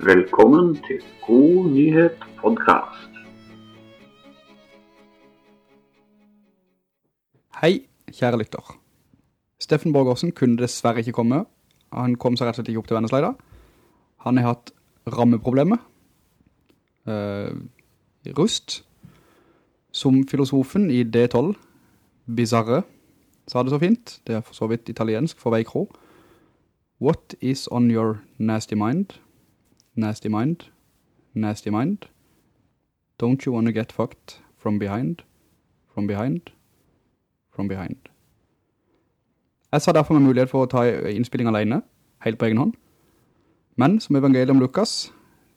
Velkommen til God nyhet podcast. Hei, kjære lytter. Steffen Borgersen kunne dessverre ikke komme. Han kom seg rett og slett ikke opp til Vennesleida. Han har hatt rammeproblemer. Eh, rust. Som filosofen i D12, Bizarre, sa det så fint. Det er for så vidt italiensk for veikro. What is on your nasty mind? Nasty mind? Nasty mind? Don't you want to get fucked from behind? From behind? From behind. Jeg sa derfor med mulighet for å ta innspilling alene, helt på egen hånd. Men som evangeliet om Lukas,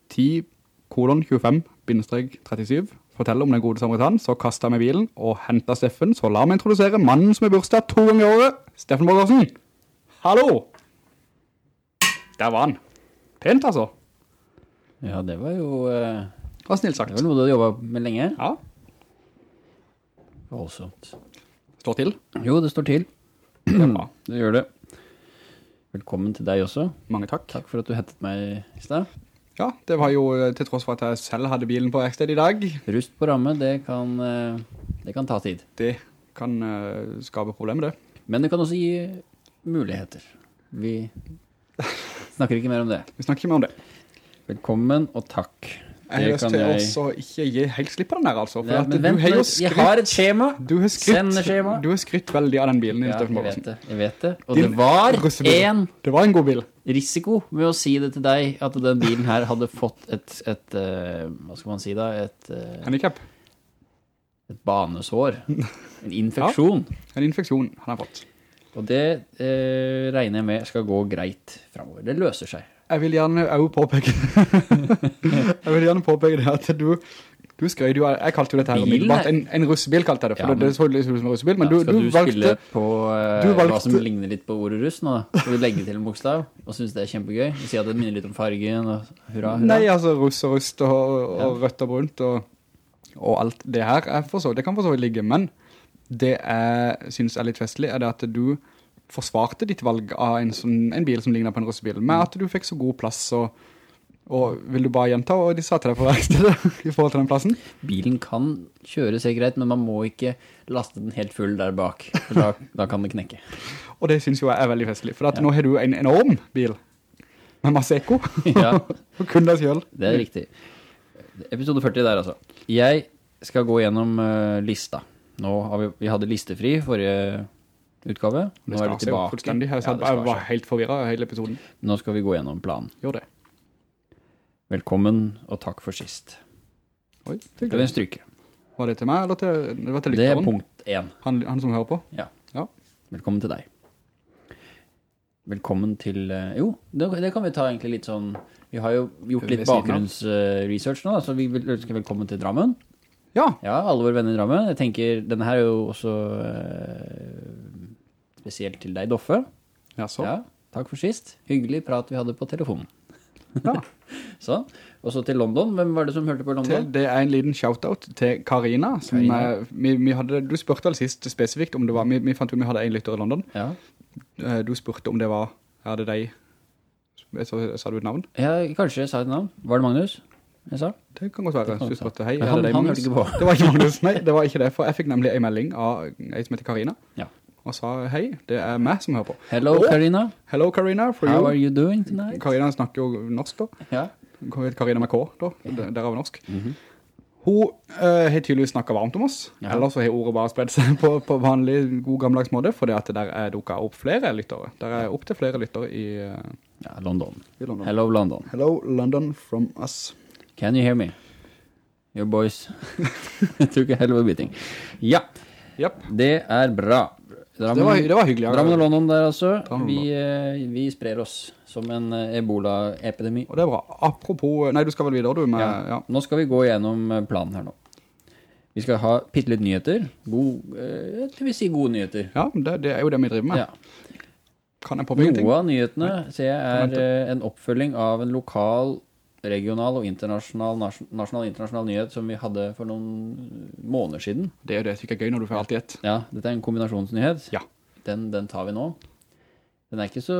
10 kolon 25 bindestreg 37, forteller om den gode samaritanen, så kastet jeg meg bilen og hentet Steffen, så la meg introdusere mannen som er bursdag to ganger i året, Steffen Borgersen. Hallo! Der var han. Pent altså. Ja, det var jo Uh, Det var snill sagt. Det var noe du hadde jobbet med lenge. Ja, Voldsomt. står til. Jo, det står til. Det. Det gjør det. Velkommen til deg også. Mange takk. Takk for at du hentet meg i sted. Ja, det var jo eh, til tross for at jeg selv hadde bilen på verksted i dag. Rust på ramme, det kan, eh, det kan ta tid. Det kan uh, skape problemer, det. Men det kan også gi muligheter. Vi snakker ikke mer om det. Vi snakker ikke mer om det. Velkommen og takk. Jeg har Det lyst kan til jeg- også ikke gi helt slipp på den her, altså. For Ja, at du har jo skrytt, jeg har et skjema. du har skrytt, du har skrytt veldig av den bilen Ja, jeg vet det. Jeg vet det. Og Din det var en Det var en god bil. risiko med å si det til deg at den bilen her hadde fått et, et uh, hva skal man si da, et, Uh, Handicap. et banesår, en infeksjon. En infeksjon han har fått. Og det uh, regner jeg med skal gå greit fremover. Det løser seg. Jeg vil gjerne også påpeke Jeg vil gjerne påpeke det at du du skrøyde jo, jeg kalte jo dette her er- en, en russebil kalte jeg det, for Ja, det, men- det så litt som en russebil, men Ja, du, skal du, du, valgte, spille på uh, du valgte- hva som ligner litt på ordet russ nå? Skal du legge til en bokstav og synes det er kjempegøy? Og si at det minner litt om fargen og hurra, hurra? nei altså russ og rust og, og Ja. rødt og brunt og, og alt det her, er så, det kan for så vidt ligge, men det jeg synes er litt festlig er det at du forsvarte ditt valg av en, sånn, en bil som ligner på en russebil, med at du fikk så god plass og, og vil du bare gjenta hva de sa til deg på verkstedet i forhold til den plassen? Bilen kan kjøre seg greit, men man må ikke laste den helt full der bak, for da, da kan det knekke. Og det synes jo jeg er veldig festlig, for Ja. nå har du en enorm bil med masse ekko, Ja. og kun deg selv. Det er riktig. Episode 40 der, altså. Jeg skal gå gjennom uh, lista. Nå har vi, vi hadde listefri forrige utgave. Nå er vi tilbake. fullstendig. Jeg, Ja, jeg var helt forvirret hele episoden. Nå skal vi gå gjennom planen. Gjør det. Velkommen og takk for sist. Oi, Det er en stryke. Var det til meg, eller til, det var til Det er punkt 1. Han, han som hører på? Ja. Ja. Velkommen til deg. Velkommen til eh, Jo, det, det kan vi ta egentlig litt sånn Vi har jo gjort litt bakgrunnsresearch nå, så vi vil ønske velkommen til Drammen. Ja, Ja, alle våre venner i Drammen. Jeg tenker, denne her er jo også eh, spesielt til deg, Doffe. ja så. Ja, takk for sist. Hyggelig prat vi hadde på telefonen. Ja. Sånn. Og så til London. Hvem var det som hørte på Til, London? det er en liten shoutout til Karina, er, vi, vi hadde, du spurte vel sist spesifikt om det var, vi, vi fant jo vi hadde en lytter i London. Ja. Eh, Du spurte om det var, er det deg? Sa, sa du et navn? ja, kanskje jeg sa et navn. Var det Magnus? Jeg sa? Det kan godt være. kan Så godt hei, han- det han hørte ikke på. Det var ikke Magnus, nei, det var ikke det, for jeg fikk nemlig en melding av en som heter Karina, Ja. Og sa, hei, det er meg som hører på. Hello, Å, Karina. Hello, Karina, for How you. are you doing tonight? Karina snakker jo norsk da. Ja. Karina med K da, der- derav norsk. Hun eh, har tydeligvis snakket varmt om oss, Ja. ellers så har ordet bare spredt seg på, på vanlig, god gammeldags måte, for det at der er dukket opp flere lyttere. Der er opp til flere lyttere i, uh, ja, London. i London. Hello, London. Hello, London from us. Can you hear me? Your boys Jeg tror ikke helvete beating. Ja, yep. det er bra. Drammen, det var, det var hyggelig. ja. Drammen og London der altså. Vi, eh, vi sprer oss som en eh, ebola-epidemi. Og det er bra. Apropos, nei, du skal vel videre du med, Ja. ja. Nå skal vi gå gjennom eh, planen her nå. Vi skal ha pittelitt nyheter. God, eh, jeg vil si gode nyheter. Ja, det, det er jo det vi driver med. Ja. Kan jeg påpeke ting? Noe av nyhetene ser jeg er eh, en oppfølging av en lokal, regional og internasjonal, nasjonal nasjonal internasjonal nyhet som vi hadde for noen måneder siden. Det er det jeg er gøy når du får alt i ett. Ja, dette er en kombinasjonsnyhet. Ja. Den, den tar vi nå. Den er ikke så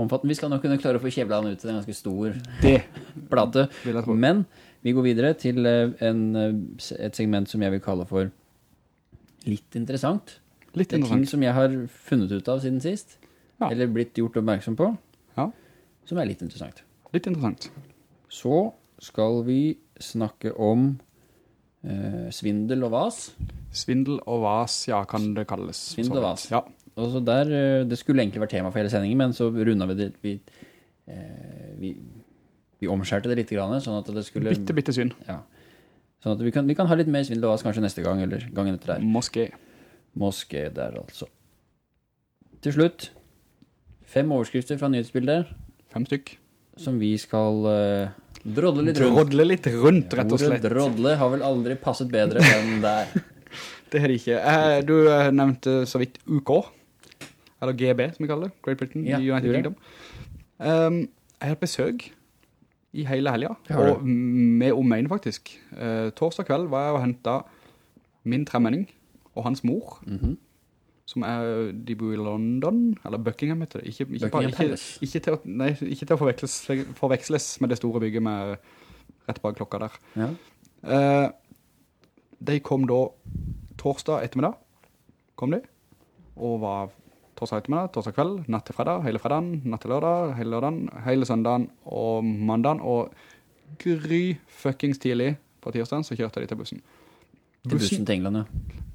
omfattende. Vi skal nok kunne klare å få kjevla den ut til en ganske stor. Det plate. Men vi går videre til eh, en, eh, et segment som jeg vil kalle for litt interessant. Litt Det er ting som jeg har funnet ut av siden sist, Ja. eller blitt gjort oppmerksom på, Ja, som er litt interessant. litt interessant. Så skal vi snakke om eh, svindel og vas. Svindel og vas, ja, kan det kalles. Svindel og vas. Ja, Og så der, eh, det skulle egentlig vært tema for hele sendingen, men så rundet vi det, vi, eh, vi, vi omskjærte det litt sånn at det skulle... bitte, bitte synd. Ja. Sånn at vi kan, vi kan ha litt mer svindel og vas kanskje neste gang, eller gangen etter der. Moské. Moské der, altså. Til slutt, fem overskrifter fra nyhetsbildet, Fem stykk. Som vi skal uh, drodle litt rundt. Drodle litt rundt, rett og Ordet slett. drodle har vel aldri passet bedre enn der. Det har det ikke. Eh, Du eh, nevnte så vidt UK, eller GB som vi kaller det, Great Britain, Ja, United. Kingdom. Um, jeg har besøk i hele helga, du. og med omegn faktisk. Uh, torsdag kveld var jeg og hentet min tremenning og hans mor, Mhm. Som er, de bor i London, eller Buckingham heter det. Ikke, ikke, Buckingham ikke, ikke, til, nei, til å forveksles, forveksles med det store bygget med rett bak klokka der. Ja. Eh, de kom da torsdag ettermiddag, kom de, og var torsdag ettermiddag, torsdag kveld, natt til fredag, hele fredagen, natt til lørdag, hele lørdagen, hele søndagen og mandagen, og gry fuckings tidlig på tirsdagen, så kjørte de til bussen. Til bussen til England, ja.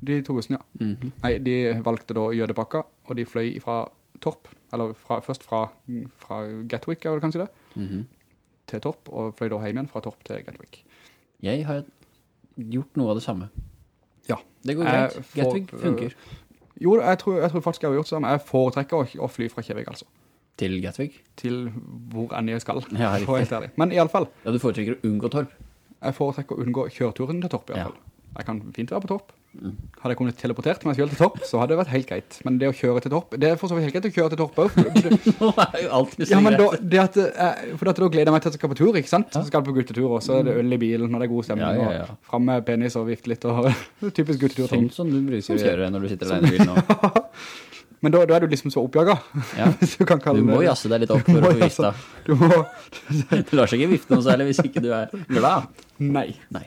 De tog bussen, ja. Mhm. Nei, de valgte da Jødepakka, og de fløy fra Torp, eller fra, først fra, fra Gatwick, er det kanskje det, Mhm. til Torp, og fløy da hjem igjen fra Torp til Gatwick. Jeg har gjort noe av det samme. Ja. Det går greit. For, Gatwick funker. Jo, jeg tror, jeg tror faktisk jeg har gjort det samme. Jeg foretrekker å, fly fra Kjevik, altså. Til Gatwick. Til hvor enn jeg skal, Ja, for helt ærlig. Men i alle fall, Ja, du foretrekker å unngå Torp. jeg foretrekker å unngå kjørturen til Torp i alle Ja. Jeg kan fint være på Torp. Hadde jeg kunnet teleportert meg selv til Torp, så hadde det vært helt greit. Men det å kjøre til Torp, det er for så vidt helt greit å kjøre til også. Nå er jo alt Ja, men da, det at, eh, for da gleder jeg meg til at jeg skal på tur, ikke sant? Så skal jeg på guttetur, og så er det øl i bilen, og det er god stemning, Ja, ja, ja. og frem med penis og vifte litt, og typisk guttetur-ting. Sånn som du bruker å gjøre når du sitter alene i bilen nå. Men da, da er du liksom så oppjaget, Ja. hvis du kan kalle Du må jasse deg litt opp for å få vifta. Du må, Du lar seg ikke vifte noe særlig hvis ikke du er glad. nei. Nei.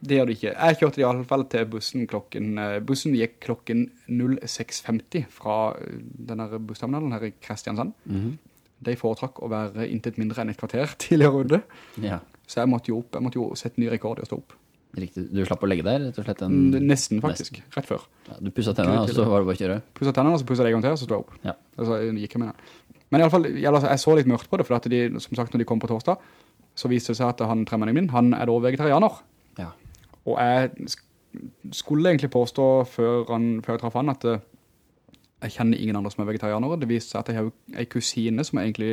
Det gjør det ikke. Jeg kjørte i alle fall til bussen klokken, eh, bussen gikk klokken 06.50 fra eh, denne bussterminalen her i Kristiansand. Mhm. De foretrakk å være intet mindre enn et kvarter tidligere runde. Ja, Så jeg måtte jo opp, jeg måtte jo sette ny rekord i å stå opp. riktig. Du slapp å legge deg, rett og slett. En, Nesten faktisk, rett før. ja, du pusset tennene, og så var det bare å kjøre. Pusset tennene, så pusset jeg en gang til, så stod jeg opp. Ja. Altså, jeg gikk jeg med den. Men i alle fall, jeg, altså, jeg så litt mørkt på det, for at de, som sagt, når de kom på torsdag, så viste det seg at han tremmeren min, han er da vegetarianer. Ja. Og jeg skulle egentlig påstå før, han, før jeg traff han at eh, jeg kjenner ingen andre som er vegetarianere. Det viste seg at jeg har en kusine som jeg egentlig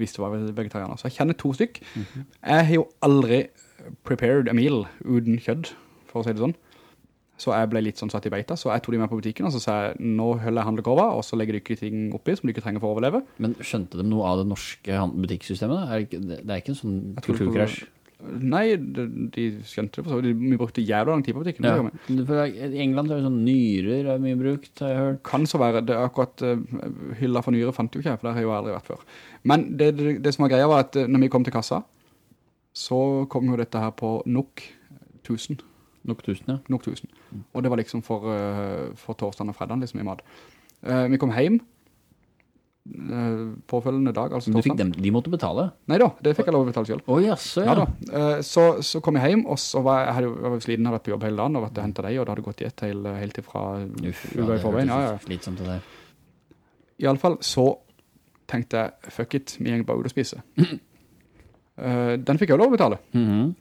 visste var vegetarianer. Så jeg kjenner to stykk. Jeg har jo aldri prepared a meal uten kjødd, for å si det sånn. Så jeg ble litt sånn satt i beita, så jeg tog de med på butikken, og så sa jeg, nå holder jeg handlekorva, og så legger de ikke ting oppi som de ikke trenger for å overleve. Men skjønte de noe av det norske butikksystemet? Det, er ikke en sånn kulturkrasj? Nei, de, de skjønte det for så vidt. Vi brukte jævla lang tid på butikken. Ja. I England er det sånn nyrer er mye brukt, har jeg hørt. kan så være, det er akkurat uh, hylla for nyrer fant jo ikke for der har jeg jo aldri vært før. Men det, det, det som var greia var at eh, når vi kom til kassa, så kom jo dette her på nok 1000. Nok tusen, ja. Nok 1000. Og det var liksom for, uh, for torsdagen og fredagen liksom i mat. Uh, vi kom hjem påfølgende dag, altså torsdagen. dem, de måtte betale? Nei da, det fikk jeg lov å betale selv. Oh, jaså, Ja ja. Eh, så, så kom jeg hjem, og så var jeg, hadde jeg var sliten, hadde vært på jobb hele dagen, og vært og hentet deg, og det hadde gått i ett hele, helt til fra Uff, ja, uka i forveien. Ja, ja. slitsomt det der. I alle fall så tenkte jeg, fuck it, vi gjenger bare ut og spise. Eh, den fikk jeg jo lov å betale. Mhm.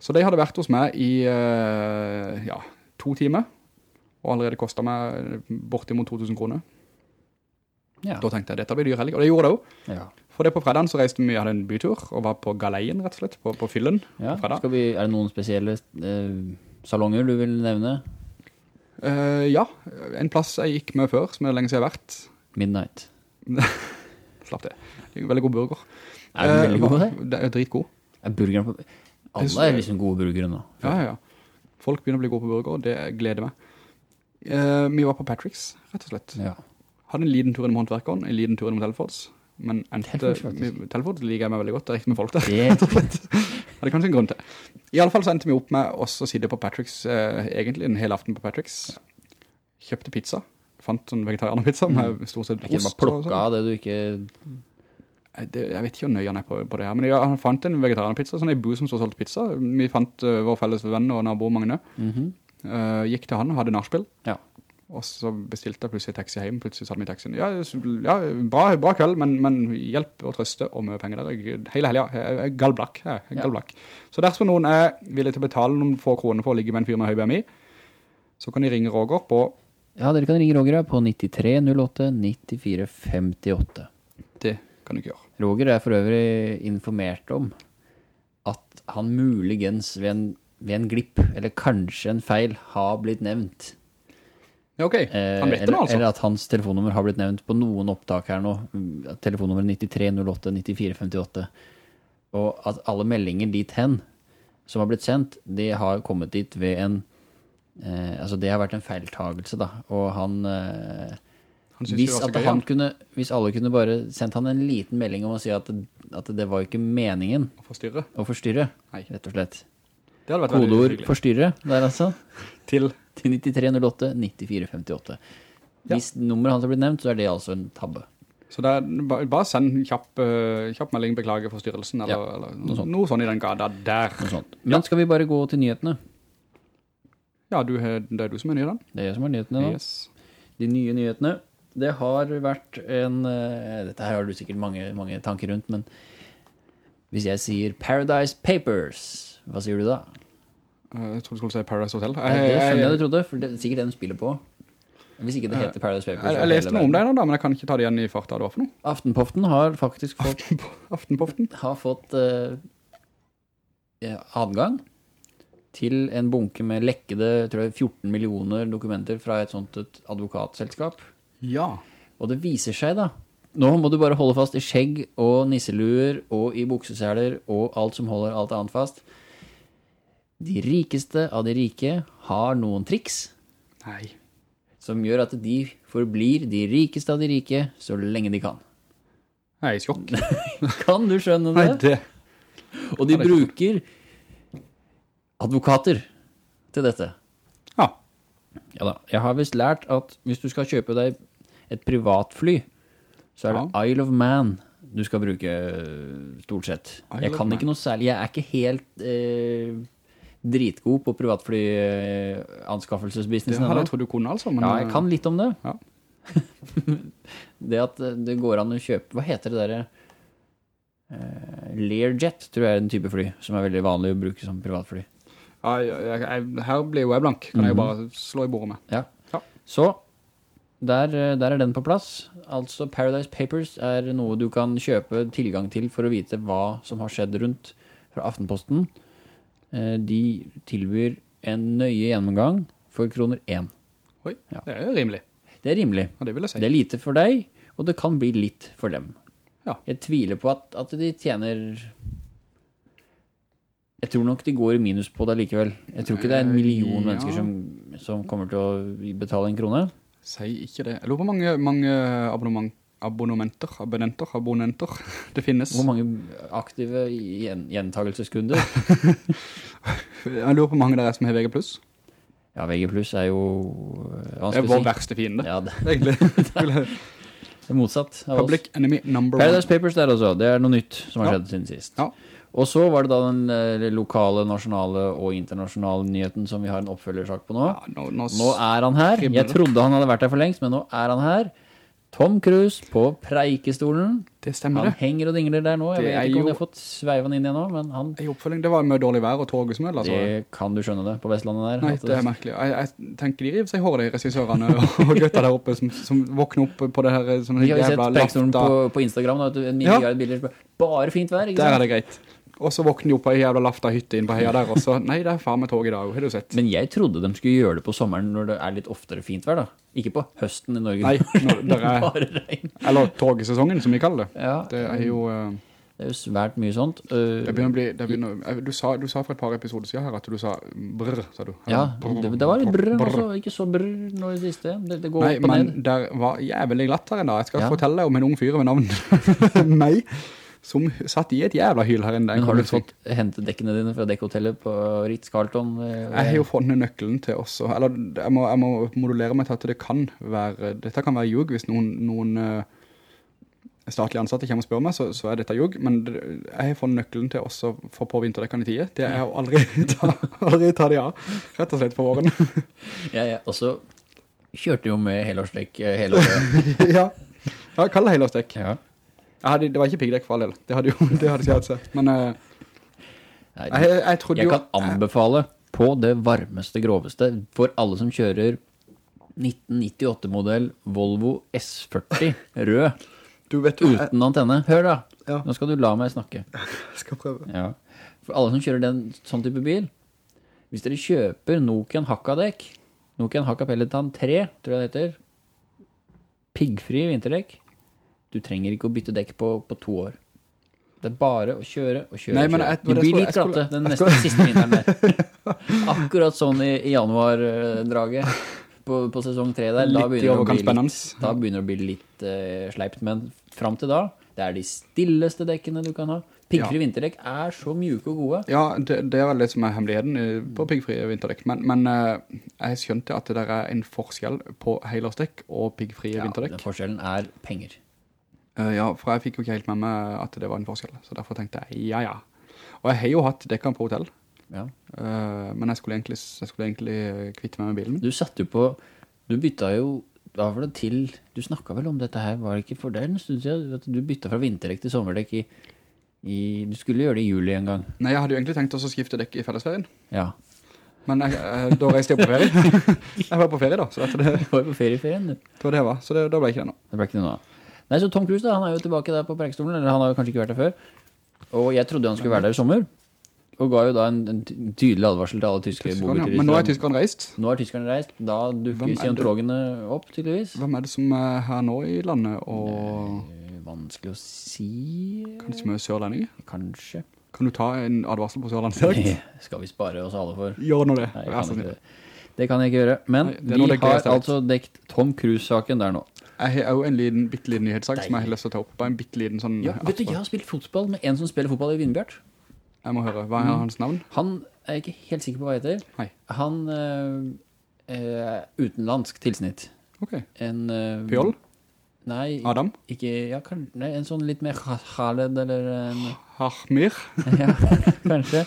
Så de hadde vært hos meg i eh, ja, to timer, og allerede kostet meg bortimot 2000 kroner. Ja. Da tenkte jeg, dette blir dyr helg, og det gjorde det også. Ja. For det på fredagen så reiste vi, vi hadde en bytur, og var på Galeien rett og slett, på, på Fyllen Ja, på vi, er det noen spesielle eh, salonger du vil nevne? Uh, ja, en plass jeg gikk med før, som er lenge siden jeg har vært. Midnight. Slapp det. Veldig god burger. Er den veldig Eh, god der? Det er dritgod. Er burgeren på... Alle er liksom gode burgere nå. Ja, ja, ja. Folk begynner å bli gode på burger, og det gleder meg. Uh, vi var på Patrick's, rett og slett. Ja. Hadde en liten tur innom håndverkeren, en liten tur innom Telfords, men endte, Telfords liker jeg meg veldig godt, det er riktig med folk der. Og. Det er kanskje en grunn til. I alle fall så endte vi opp med oss å sitte på Patricks, eh, egentlig en hel aften på Patricks. Kjøpte pizza. Fant sånn vegetarianerpizza med stort sett Mm. Ost. bare og sånn. av det du ikke Jeg, det, jeg vet ikke hvor nøye han er på, på det her, men jeg, han fant en vegetarianerpizza, sånn en bu som stod og solgte pizza. Vi fant uh, vår felles venn og nabo Magne. Mm -hmm. uh, gikk til han og hadde narspill. Ja. Og så bestilte jeg plutselig taxi hjem, plutselig satt vi i taxien. Ja, ja bra, bra kveld, men, men hjelp og trøste og mye penger der. Jeg, hele helgen, jeg. Jeg er Ja. Så dersom noen er villig til å betale noen få kroner for å ligge med en fyr med høy BMI, så kan de ringe Roger på, Ja, dere kan ringe Roger på 9308 94 58. det kan du ikke gjøre. Roger er for øvrig informert om at han muligens ved en, ved en glipp, eller kanskje en feil, har blitt nevnt. Ja, ok. Eh, Han vet det nå, altså. eller at hans telefonnummer har blitt nevnt på noen opptak her nå. Mm, Telefonnummer 9308 94 58. Og at alle meldinger dit hen som har blitt sendt, det har kommet dit ved en eh, Altså, det har vært en feiltagelse, da. Og han eh, Han hvis, at han kunne, hvis alle kunne bare sendt han en liten melding om å si at, at det var ikke meningen Å forstyrre. å forstyrre, Nei. rett og slett. Kodeord 'forstyrre' der altså. Til, Til 9308 9458. Hvis nummeret hans har blitt nevnt, så er det altså en tabbe. så det er, bare, send kjapp, eh, kjapp melding, beklager forstyrrelsen, eller, Ja, eller noe sånt. noe sånt. i den gata der. Men ja. Skal vi bare gå til nyhetene? Ja, du, det er du som er nyheten. Det er jeg som er nyhetene Yes. De nye nyhetene. Det har vært en eh, Dette her har du sikkert mange, mange tanker rundt, men hvis jeg sier Paradise Papers, hva sier du da? Eh, Jeg trodde du skulle si Paradise Hotel. Ja, det skjønner jeg du trodde, for det er sikkert det de spiller på. Hvis ikke det heter Paradise Papers. Jeg, jeg leste noe om det da, men jeg kan ikke ta det igjen i farta. Det var for noe. Aftenpoften har faktisk fått, Aftenpoften. har fått uh, adgang til en bunke med lekkede tror jeg, 14 millioner dokumenter fra et sånt et advokatselskap. Ja. Og det viser seg da, nå må du bare holde fast i skjegg og nisseluer og i bukseseler og alt som holder alt annet fast. De rikeste av de rike har noen triks Nei. som gjør at de forblir de rikeste av de rike så lenge de kan. Nei, sjokk. Kan du skjønne det? Nei, det? Og de bruker advokater til dette. Ja. Ja da, jeg har vist lært at hvis du skal kjøpe deg et privatfly, så er det Isle of Man du skal bruke øh, stort sett. Isle Jeg kan Man. ikke noe særlig, jeg er ikke helt eh, dritgod på privatfly anskaffelsesbusinessen. Det hadde jeg trodd du kunne, altså. Men, Ja, jeg kan litt om det. Ja. det at eh, det går an å kjøpe Hva heter det der? uh, Learjet, tror jeg er en type fly som er veldig vanlig å bruke som privatfly. Ja, jeg, jeg, jeg, her blir jo jeg blank. Kan jeg jo bare slå i bordet med. Ja. Ja. Så der, eh, der er den på plass. Altså Paradise Papers er noe du kan kjøpe tilgang til for å vite hva som har skjedd rundt fra Aftenposten. Eh, De tilbyr en nøye gjennomgang for kroner 1. Oi, Ja. det er jo rimelig. Det er rimelig. Ja, det vil jeg si. Det er lite for deg, og det kan bli litt for dem. Ja. Jeg tviler på at, at de tjener Jeg tror nok de går i minus på det likevel. Jeg tror ikke det er en million Ja. mennesker som, som kommer til å betale en krone. Si ikke det. Jeg lurer på mange, mange abonnement, abonnementer, abonnenter, abonnenter det finnes. Hvor mange aktive gjen, gjentagelseskunder? Jeg lurer på hvor mange det er som har VG+. Ja, VG er jo Det er vår si. verste fiende, Ja, det egentlig. det er motsatt. Public enemy number Paradise one. Papers der også. Det er noe nytt som har Ja. skjedd siden sist. Ja. Og så var det da den eh, lokale, nasjonale og internasjonale nyheten som vi har en oppfølgersak på nå. Ja, nå, nå, Nå er han her. Jeg trodde han hadde vært her for lengst, men nå er han her. Tom Cruise på preikestolen. det stemmer det. Han henger og dingler der nå. Jeg Det vet ikke om jo- jeg har fått sveiven inn igjen nå, men han, I oppfølging, det var med dårlig vær og togesmøll, altså. det kan du skjønne det på Vestlandet der. Nei, det er merkelig. Jeg, jeg tenker de river seg håret, de regissørene og gutta der oppe som, som våkner opp på det her Vi har jo sett preikestolen på, på Instagram, da, en milliard Ja. bilder. Bare fint vær, ikke Der er det greit. Og så våkner de opp på en jævla lafta hytte inn på heia der, og så, nei, det er faen med tog i dag, har du sett? Men jeg trodde de skulle gjøre det på sommeren når det er litt oftere fint vær, da. Ikke på høsten i Norge. Nei, når det er, Bare regn. eller togsesongen, som vi kaller det. Ja, Det er jo, Uh, Det er jo svært mye sånt. Uh, Det begynner å bli, det begynner, eh, du, sa, du sa for et par episoder siden her at du sa brr, sa du. ja, Brr, det, det var litt brr, brr. også, ikke så brr nå i det siste. Det, det går Nei, opp og men ned. der var jævlig glatt her en dag. Jeg skal Ja. fortelle om en ung fyr ved navn meg, som satt i et jævla hyl her inne. Men har du fått hentet dekkene dine fra dekkhotellet på Ritz-Carlton? eh, Jeg har jo funnet nøkkelen til også, eller jeg må, jeg må modulere meg til at det kan være, dette kan være jug hvis noen, noen eh, statlige ansatte kommer og spør meg, så, så er dette jug, men jeg har funnet nøkkelen til også få på vinterdekkene i tide. Det er jo aldri ta, aldri ta det av, rett og slett på våren. Ja, ja. Og så kjørte jo med helårsdekk eh, hele året. ja, ja kall det helårsdekk. Ja. Jeg hadde, det var ikke piggdekk for all del, det hadde jo det hadde skjedd seg, men uh, Nei, jeg, jeg trodde Jeg jo... kan anbefale på det varmeste, groveste for alle som kjører 1998-modell Volvo S40 rød Du vet uten jeg, antenne. Hør da, Ja. nå skal du la meg snakke. jeg skal prøve. Ja. For alle som kjører den sånn type bil, hvis dere kjøper Nokian Hakka-dekk, Nokian Hakka Peloton 3, tror jeg det heter, piggfri vinterdekk, du trenger ikke å bytte dekk på, på to år. Det er bare å kjøre og kjøre. Nei, og kjøre. jeg- du blir litt glatte den neste siste vinteren der. Akkurat sånn i, i januar-draget på, på sesong 3 der. Da begynner, det å bli litt, da begynner det å bli litt uh, sleipt, men fram til da, det er de stilleste dekkene du kan ha. Piggfri vinterdekk er så mjuke og gode. Ja, det, det er vel det som er hemmeligheten på piggfrie vinterdekk. Men, men eh, jeg skjønte at det der er en forskjell på helårsdekk og piggfrie Ja, den forskjellen er penger. Eh, ja, for jeg fikk jo ikke helt med meg at det var en forskjell. Så derfor tenkte jeg, ja, ja. Og jeg har jo hatt dekkene på hotell. Ja. uh, men jeg skulle egentlig, jeg skulle egentlig kvitte meg med bilen. Du satt jo på Du bytta jo Hva var det til Du snakket vel om dette her, var det ikke for deg en stund siden? At du bytta fra vinterdekk til sommerdekk i, i Du skulle gjøre det i juli en gang. Nei, jeg hadde jo egentlig tenkt å skifte dekk i fellesferien. Ja. Men jeg, eh, da reiste jeg på ferie. jeg var på ferie da, så derfor det, Du var på ferieferien, du. det var det jeg var. Så det, da ble ikke det nå. Det ble ikke noe av. Nei, så Tom Cruise da, han er jo tilbake der på prekestolen, eller han har jo kanskje ikke vært der før. Og jeg trodde han skulle være der i sommer, og ga jo da en, en tydelig advarsel til alle tyske Tyskerne, ja. Men nå er tyskerne reist. Nå er tyskerne reist, da dukker er scientologene opp, tydeligvis. Hvem er det som er her nå i landet, og Nei, Vanskelig å si, kanskje med sørlendinger? kanskje. Kan du ta en advarsel på Sørlandet direkt? Skal vi spare oss alle for? Gjør nå det. Nei, kan det. Det kan jeg ikke gjøre. Men Nei, vi har altså dekt Tom Cruise-saken der nå. Jeg har jo en liten, bitteliten nyhetssak som jeg har lyst til å ta opp. Bare en bitteliten sånn... Ja, vet du, jeg har spilt fotball med en som spiller fotball i Vindbjørn Jeg må høre. Hva er hans navn? Han er ikke helt sikker på hva heter. Hei. Han eh, er utenlandsk tilsnitt. Ok. En... eh, Pjoll? Nei, Adam? ikke... Ja, kan, nei, en sånn litt mer Kha- Khaled, eller en... Harmir? ja, kanskje.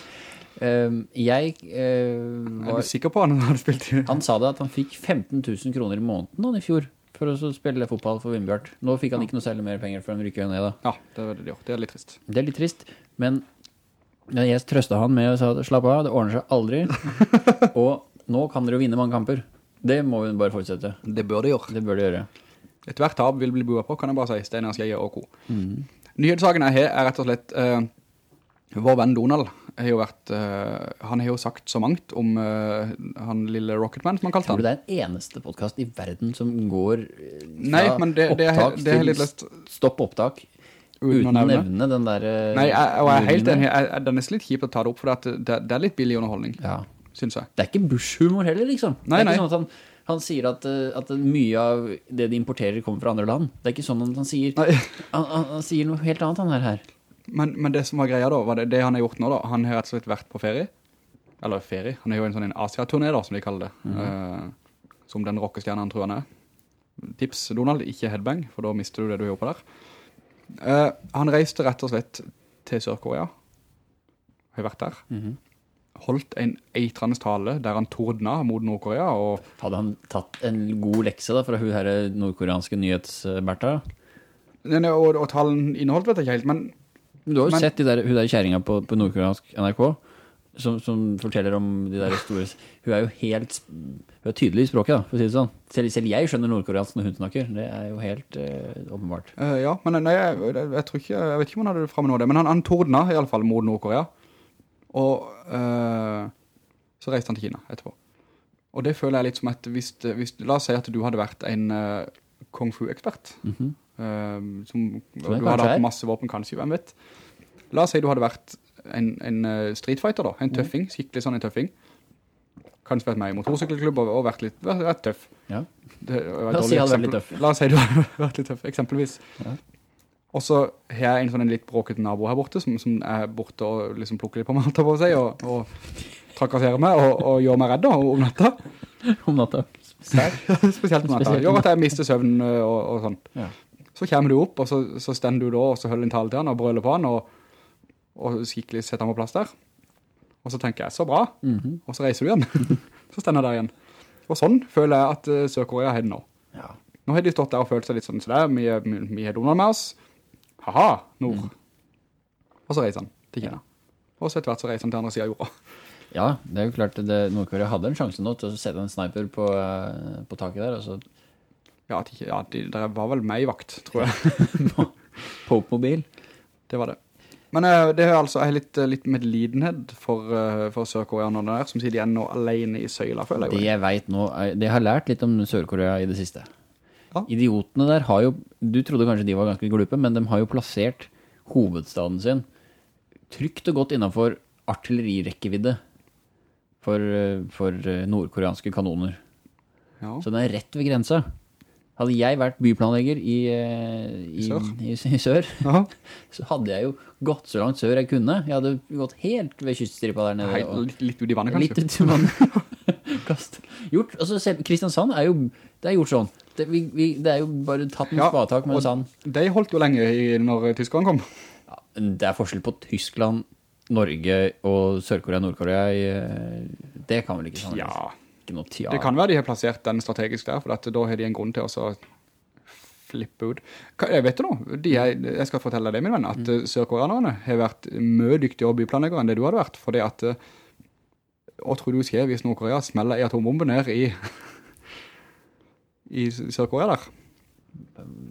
Um, jeg eh, Er du sikker på han han hadde spilt i? Han sa det at han fikk 15 000 kroner i måneden han i fjor for å spille fotball for Vindbjart. Nå fikk han ikke noe særlig mer penger for han rykket ned da. Ja, det er veldig, de. Det er litt trist. Det er litt trist, men men jeg trøstet han med si at slapp av, det ordner seg aldri. og nå kan dere jo vinne mange kamper. Det må vi bare fortsette. Det bør de gjøre. Det bør de gjøre. Et hvert tab vil bli boet på, kan jeg bare si. Steiner, Skjeie og co. Mm. Nyhetssaken jeg har er rett og slett eh, vår venn Donald har jo vært, uh, han har jo sagt så mangt om uh, han lille Rocketman, som han kalte Tror du han. det er den eneste podcast i verden som går eh, fra Nei, men det, det, opptak det til stopp opptak uten, å nevne. den der Nei, jeg, og jeg er helt enig. Det er nesten litt kjipt å ta det opp, for det, det, er litt billig underholdning, Ja. synes jeg. Det er ikke Bush-humor heller, liksom. Nei, det nei. sånn han, han sier at, at mye av det de importerer kommer fra andre land. Det er ikke sånn han sier han, han, han sier noe helt annet, han her her. Men, men det som var greia da, var det, det han har gjort nå da, han har rett og slett vært på ferie, eller ferie, han har jo en sånn en Asia-turné da, som de kaller det, eh, som den rockestjernen han tror han er. Tips, Donald, ikke headbang, for da mister du det du gjør på der. Uh, han reiste rett og slett til Sør-Korea, har vært der, holdt en eitrende tale der han tordna mot Nord-Korea, og Hadde han tatt en god lekse da fra hun her nordkoreanske nyhetsberta? Og, og talen inneholdt vet jeg ikke helt, men Men Du har jo Men- sett de der, hun der kjæringa på, på nordkoreansk NRK som, som forteller om de der store Hun er jo helt Hun er tydelig i språket, da, for å si det sånn. Selv, selv jeg skjønner nordkoreansk når hun snakker. Det er jo helt eh, åpenbart. Uh, ja, men nei, jeg, jeg, jeg tror ikke, jeg vet ikke om han hadde det framme nå, det, men han, han tordna i alle fall mot Nord-Korea, og uh, så reiste han til Kina etterpå. Og det føler jeg litt som at hvis, hvis la oss si at du hadde vært en uh, kung fu-ekspert, Mhm. eh, som, Som du hadde hatt masse våpen kanskje, hvem vet, La oss si du hadde vært en, en eh, streetfighter da, en tøffing, skikkelig sånn en tøffing. Kanskje vært med i motorsykkelklubb og, og vært litt vært, vært tøff. Ja. Det La oss si hadde vært litt tøff. La oss si du hadde vært litt tøff, eksempelvis. Ja. Og så har jeg en sånn en litt bråkete nabo her borte, som, som er borte og liksom plukker litt på meg, på seg, og, og trakasserer meg, og, og gjør meg redd da, om natta. Om natta. Spesielt om natta. Gjør at jeg mister søvn og, og sånn. Ja. Så kommer du opp, og så, så stender du da, og så holder en tale til han, og brøler på han, og, og skikkelig setter han på plass der. Og så tenker jeg, så bra. Mhm. Og så reiser du igjen. så stender jeg der igjen. Og sånn føler jeg at uh, Sør-Korea har det nå. Ja. Nå har de stått der og følt seg litt sånn, så er mye, mye, mye Donald med oss. Haha, nord. Og så reiser han til Kina. Og så etter hvert så reiser han til andre siden av jorda. Ja, det er jo klart at Nordkorea hadde en sjanse nå til å sette en sniper på, eh, på taket der, og så Ja, at ja de, der var vel meg i vakt, tror jeg. på mobil. Det var det. Men eh, det er altså, litt, eh, litt medlidenhet for, uh, for Sør-Koreanerne der, som sier de er nå alene i søyla, føler jeg Det jeg vet nå, det har lært litt om Sør-Korea i det siste. Ja. Idiotene der har jo, du trodde kanskje de var ganske glupe, men de har jo plassert hovedstaden sin trygt og godt innenfor artillerirekkevidde for, eh, for eh, nordkoreanske kanoner. Ja. Så den er rett ved grensa. Hadde jeg vært byplanlegger i, eh, i, Sør. i, i sør, så hadde jeg jo gått så langt sør jeg kunne. Jeg hadde gått helt ved kyststripa der nede. Hei, og- litt, litt ut i vannet, kanskje. Litt ut i vannet. Gjort. Altså, selv, Kristiansand er jo, det er gjort sånn. Det, vi, vi, det er jo bare tatt med Ja, spadetak med sand. De holdt jo lenge i, når Tyskland kom. Ja, det er forskjell på Tyskland, Norge og Sør-Korea Nord-Korea. Det kan vel ikke sånn? Ja, Ikke noe tja. det kan være de har plassert den strategisk der, for da har de en grunn til å flippe ut. Jeg vet du de er, jeg skal fortelle deg det, min venn, at mm. Sør-Koreanerne har vært mye dyktigere byplanleggere enn det du hadde vært, fordi at, eh, hva tror du skjer hvis Nordkorea smeller i atombomben ned i, i Sør-Korea der?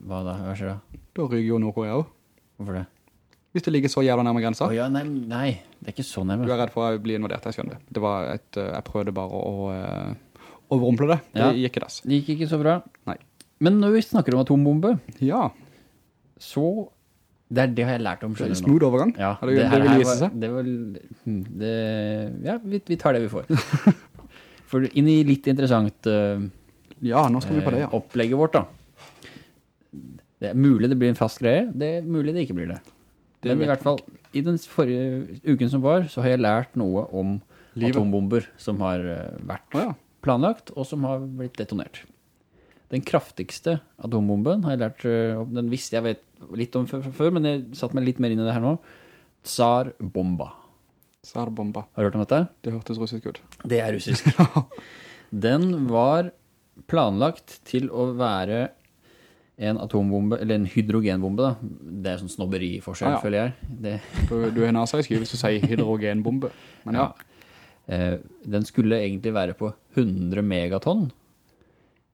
Hva da? Hva skjer da? Da ryger jo Nordkorea også. Hvorfor det? Hvis det ligger så jævla nærme grensa. Oh, ja, nei, nei, det er ikke så Du er redd for å bli invadert, jeg skjønner det. Det var et, eh, jeg prøvde bare å, uh, overrumple det. Det Ja. gikk ikke dess. Det gikk ikke så bra. Nei. Men når vi snakker om atombombe, Ja, så det, er, det har jeg lært om, selv nå. smooth overgang. Ja, det, det, det vil vise seg. Det var, hm, det, ja, vi, vi tar det vi får. For inn i litt interessant uh, Ja, nå skal vi på det, ja. opplegget vårt da. Det er mulig det blir en fast greie, det er mulig det ikke blir det. Det Men i hvert fall, i den forrige uken som var, så har jeg lært noe om Livet. atombomber som har eh, vært oh, ja. planlagt, og som har blitt detonert. Den kraftigste atombomben har jeg lært eh, om, den visste jeg vet litt om før, men jeg satt meg litt mer inn i det her nå. Tsar-bomba. Tsar Bomba. Har du hørt om dette? Det hørtes russisk ut. Det er russisk. Den var planlagt til å være en atombombe, eller en hydrogenbombe da. Det er sånn snobberiforskjell, Ah, ja. føler jeg. Det, Du, du nasa i sky hvis du sier hydrogenbombe. Men ja, ja. den skulle egentlig være på 100 megatonn.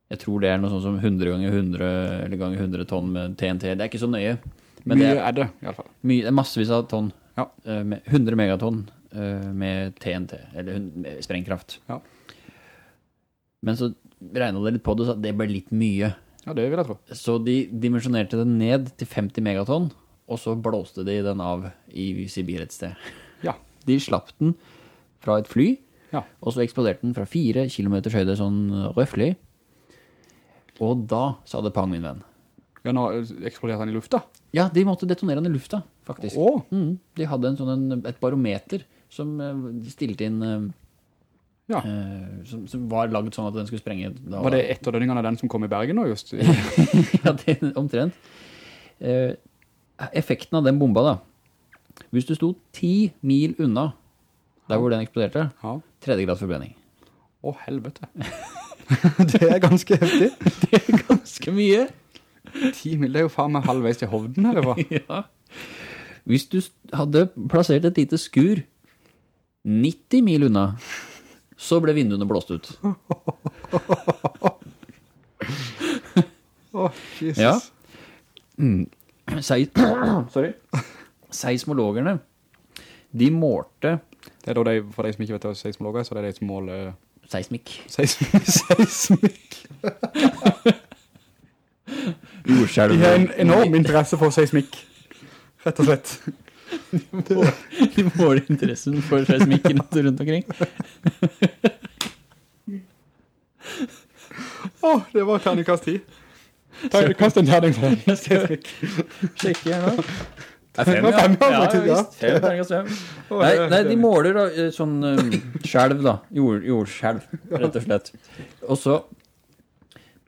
Jeg tror det er noe sånn som 100 ganger 100 eller ganger 100 tonn med TNT. Det er ikke så nøye. Men mye det er, er det, i alle fall. mye, det er massevis av tonn. Ja. eh, 100 megatonn eh, med TNT, eller med sprengkraft. Ja. Men så regnet det litt på det, så det ble litt mye. Ja, det vil jeg tro. Så de dimensjonerte den ned til 50 megaton, og så blåste de den av i Sibir et sted. Ja. De slapp den fra et fly, Ja. og så eksploderte den fra fire kilometers høyde, sånn røffelig. Og da sa det pang, min venn. Ja, nå eksploderte han i lufta. Ja, de måtte detonere den i lufta, faktisk. Åh? Mm, de hadde en sånn, et barometer som eh, stilte inn, eh, ja. eh, som, som var laget sånn at den skulle sprenge. Da, Var det etterdønningene av den som kom i Bergen nå, just? ja, det omtrent. Eh, effekten av den bomba da, hvis du sto 10 mil unna der hvor den eksploderte, Ja. tredje grads forbrenning. Å, helvete. det er ganske heftig. Det er ganske mye. Ti mil, det er jo faen meg halvveis til Hovden herifra. Ja. Hvis du hadde plassert et lite skur 90 mil unna, så ble vinduene blåst ut. oh, Jesus. Ja. Sei Sorry. Seismologerne, de målte Det er da de, for de som ikke vet hva seismologer er, så det er de som måler seismikk. seismikk. seismikk. De har en enorm interesse for seismikk. Rett og slett. De måler interessen for seismikken rundt omkring. Åh, det var terningkast 10. Kast en terning for Jeg skal sjekke her nå. Det er fem, ja, ja. visst. Fem, terningkast fem. Nei, nei, de måler da, eh, sånn um, skjelv da. Jord, jordskjelv, rett og slett. Og så,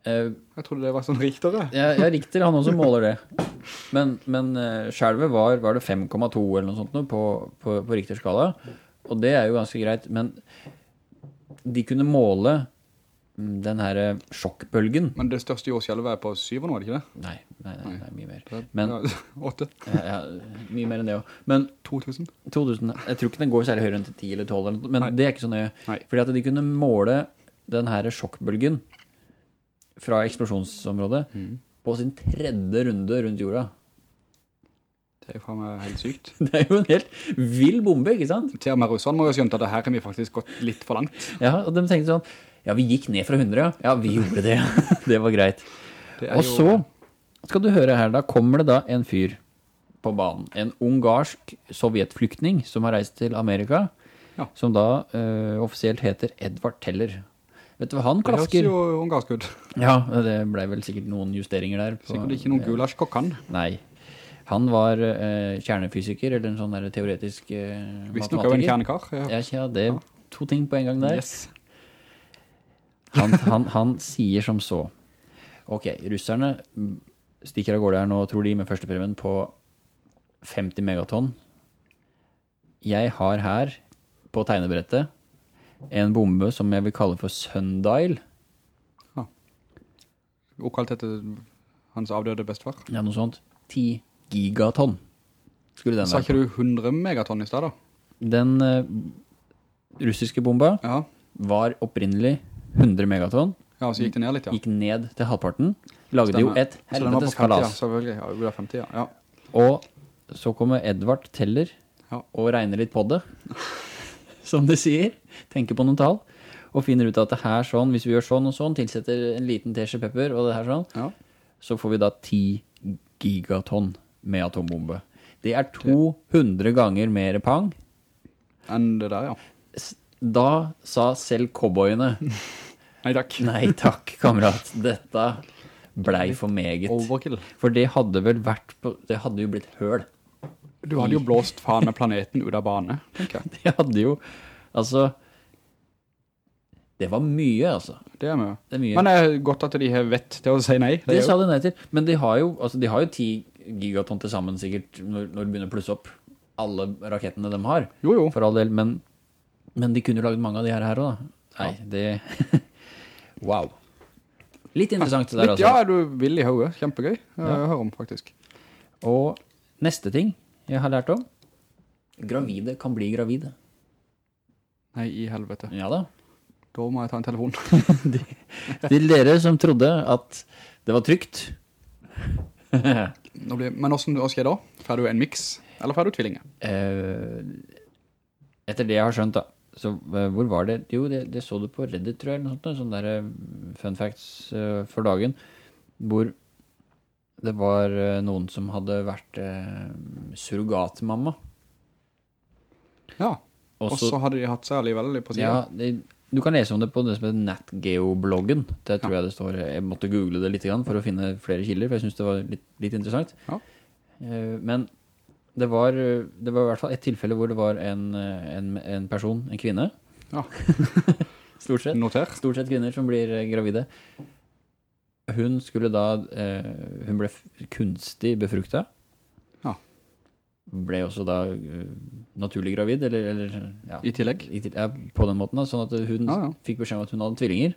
eh, Jeg trodde det var sånn riktere. ja, ja rikter han også måler det. Men, men uh, skjelvet var, var det 5,2 eller noe sånt nå på, på, på Richterskala. Og det er jo ganske greit, men de kunne måle mm, den her eh, sjokkbølgen. Men det største jordskjelvet er på 7 nå, er det ikke det? Nei, nei, nei, nei mye mer. Men, ja, 8. ja, ja, mye mer enn det også. Men 2000. 2000, jeg tror ikke den går særlig høyere enn til 10 eller 12 eller men Nei. det er ikke så nøye. Nei. Fordi at de kunne måle den her sjokkbølgen fra eksplosjonsområdet Mm. på sin tredje runde rundt jorda. Det er jo faen meg helt sykt. Det er jo en helt vill bombe, ikke sant? Til og med russerne må jo skjønne at det her har vi faktisk gått litt for langt. Ja, og de tenkte sånn, ja, vi gikk ned fra 100, ja. Ja, vi gjorde det. det var greit. Det Og så skal du høre her, da kommer det da en fyr på banen. En ungarsk sovjetflyktning som har reist til Amerika, Ja. som da uh, offisielt heter Edvard Teller. Vet du hva han klasker? Det høres jo ungarsk ut. Ja, det ble vel sikkert noen justeringer der. på- Sikkert ikke noen gulasjkokkan. Nei. Han var eh, kjernefysiker, eller en sånn der teoretisk eh, Visst nok jo en kjernekar. Ja. Ja, ja, det er to ting på en gang der. Yes. Han, han, han sier som så Ok, russerne stikker av gårde her nå, tror de, med førstepremien på 50 megaton. Jeg har her, på tegnebrettet, en bombe som jeg vil kalle for Sundial. Oppkalt etter hans avdøde bestefar. Ja, noe sånt. 10 gigaton skulle den Sa ikke du 100 megaton i sted da? Den uh, russiske bomba Ja. var opprinnelig 100 megaton. Ja, så gikk det ned litt, ja. gikk ned til halvparten, lagde jo Stemmer. et Så den var på 50, ja, selvfølgelig. Ja, 50, ja. ja. Og så kommer Edvard Teller Ja. og regner litt på det, som det sier, tenker på noen tall, og finner ut at det her sånn, hvis vi gjør sånn og sånn, tilsetter en liten tesje pepper og det her sånn, Ja. så får vi da 10 gigatonn med atombombe. Det er 200 ganger mer pang. Enn det der, ja. Da sa selv cowboyene, Nei, takk. nei takk, kamerat, dette blei for meget. Overkill. For det hadde vel vært på, det hadde jo blitt høl. Du hadde jo blåst faen med planeten ut av bane, tenker jeg. De hadde jo, altså, det var mye, altså. Det er mye. Det er mye. Men det er godt at de har vett til å si nei. det det sa de nei til. Men de har jo, altså, de har jo 10 gigaton til sammen sikkert når, når de begynner å plusse opp alle rakettene de har. Jo, jo. For all del, men, men de kunne jo laget mange av de her her også da. Nei, det... wow. Litt interessant det der, Litt, ja, altså. er du vil i hodet. Kjempegøy. Ja. Jeg hører om, faktisk. Og neste ting jeg har lært om, gravide kan bli gravide. Nei, i helvete. Ja da. Da må jeg ta en telefon. Til dere som trodde at det var trygt. Blir, men hvordan skal jeg da? Får du en mix, eller får du tvillinger? Eh, etter det jeg har skjønt da, så eh, hvor var det? Jo, det, det så du på Reddit, tror jeg, eller noe sånt, sånn der eh, fun facts uh, for dagen, hvor det var eh, noen som hadde vært eh, surrogatmamma. Ja. Og så- hadde de hatt seg alligevel på siden. Ja, de, du kan lese om det på det som heter NatGeo-bloggen. Det tror jeg det står, jeg måtte google det litt for å finne flere kilder, for jeg synes det var litt, litt interessant. Ja. Eh, Men det var, det var i hvert fall et tilfelle hvor det var en, eh, en, en person, en kvinne, Ja. stort sett, Notert. stort sett kvinner som blir gravide. Hun skulle da, eh, hun ble kunstig befrukta. Ja. Ble også da eh, naturlig gravid, eller, eller ja. I tillegg. I til- ja, på den måten da, sånn at hun Ja, fikk beskjed om at hun hadde tvillinger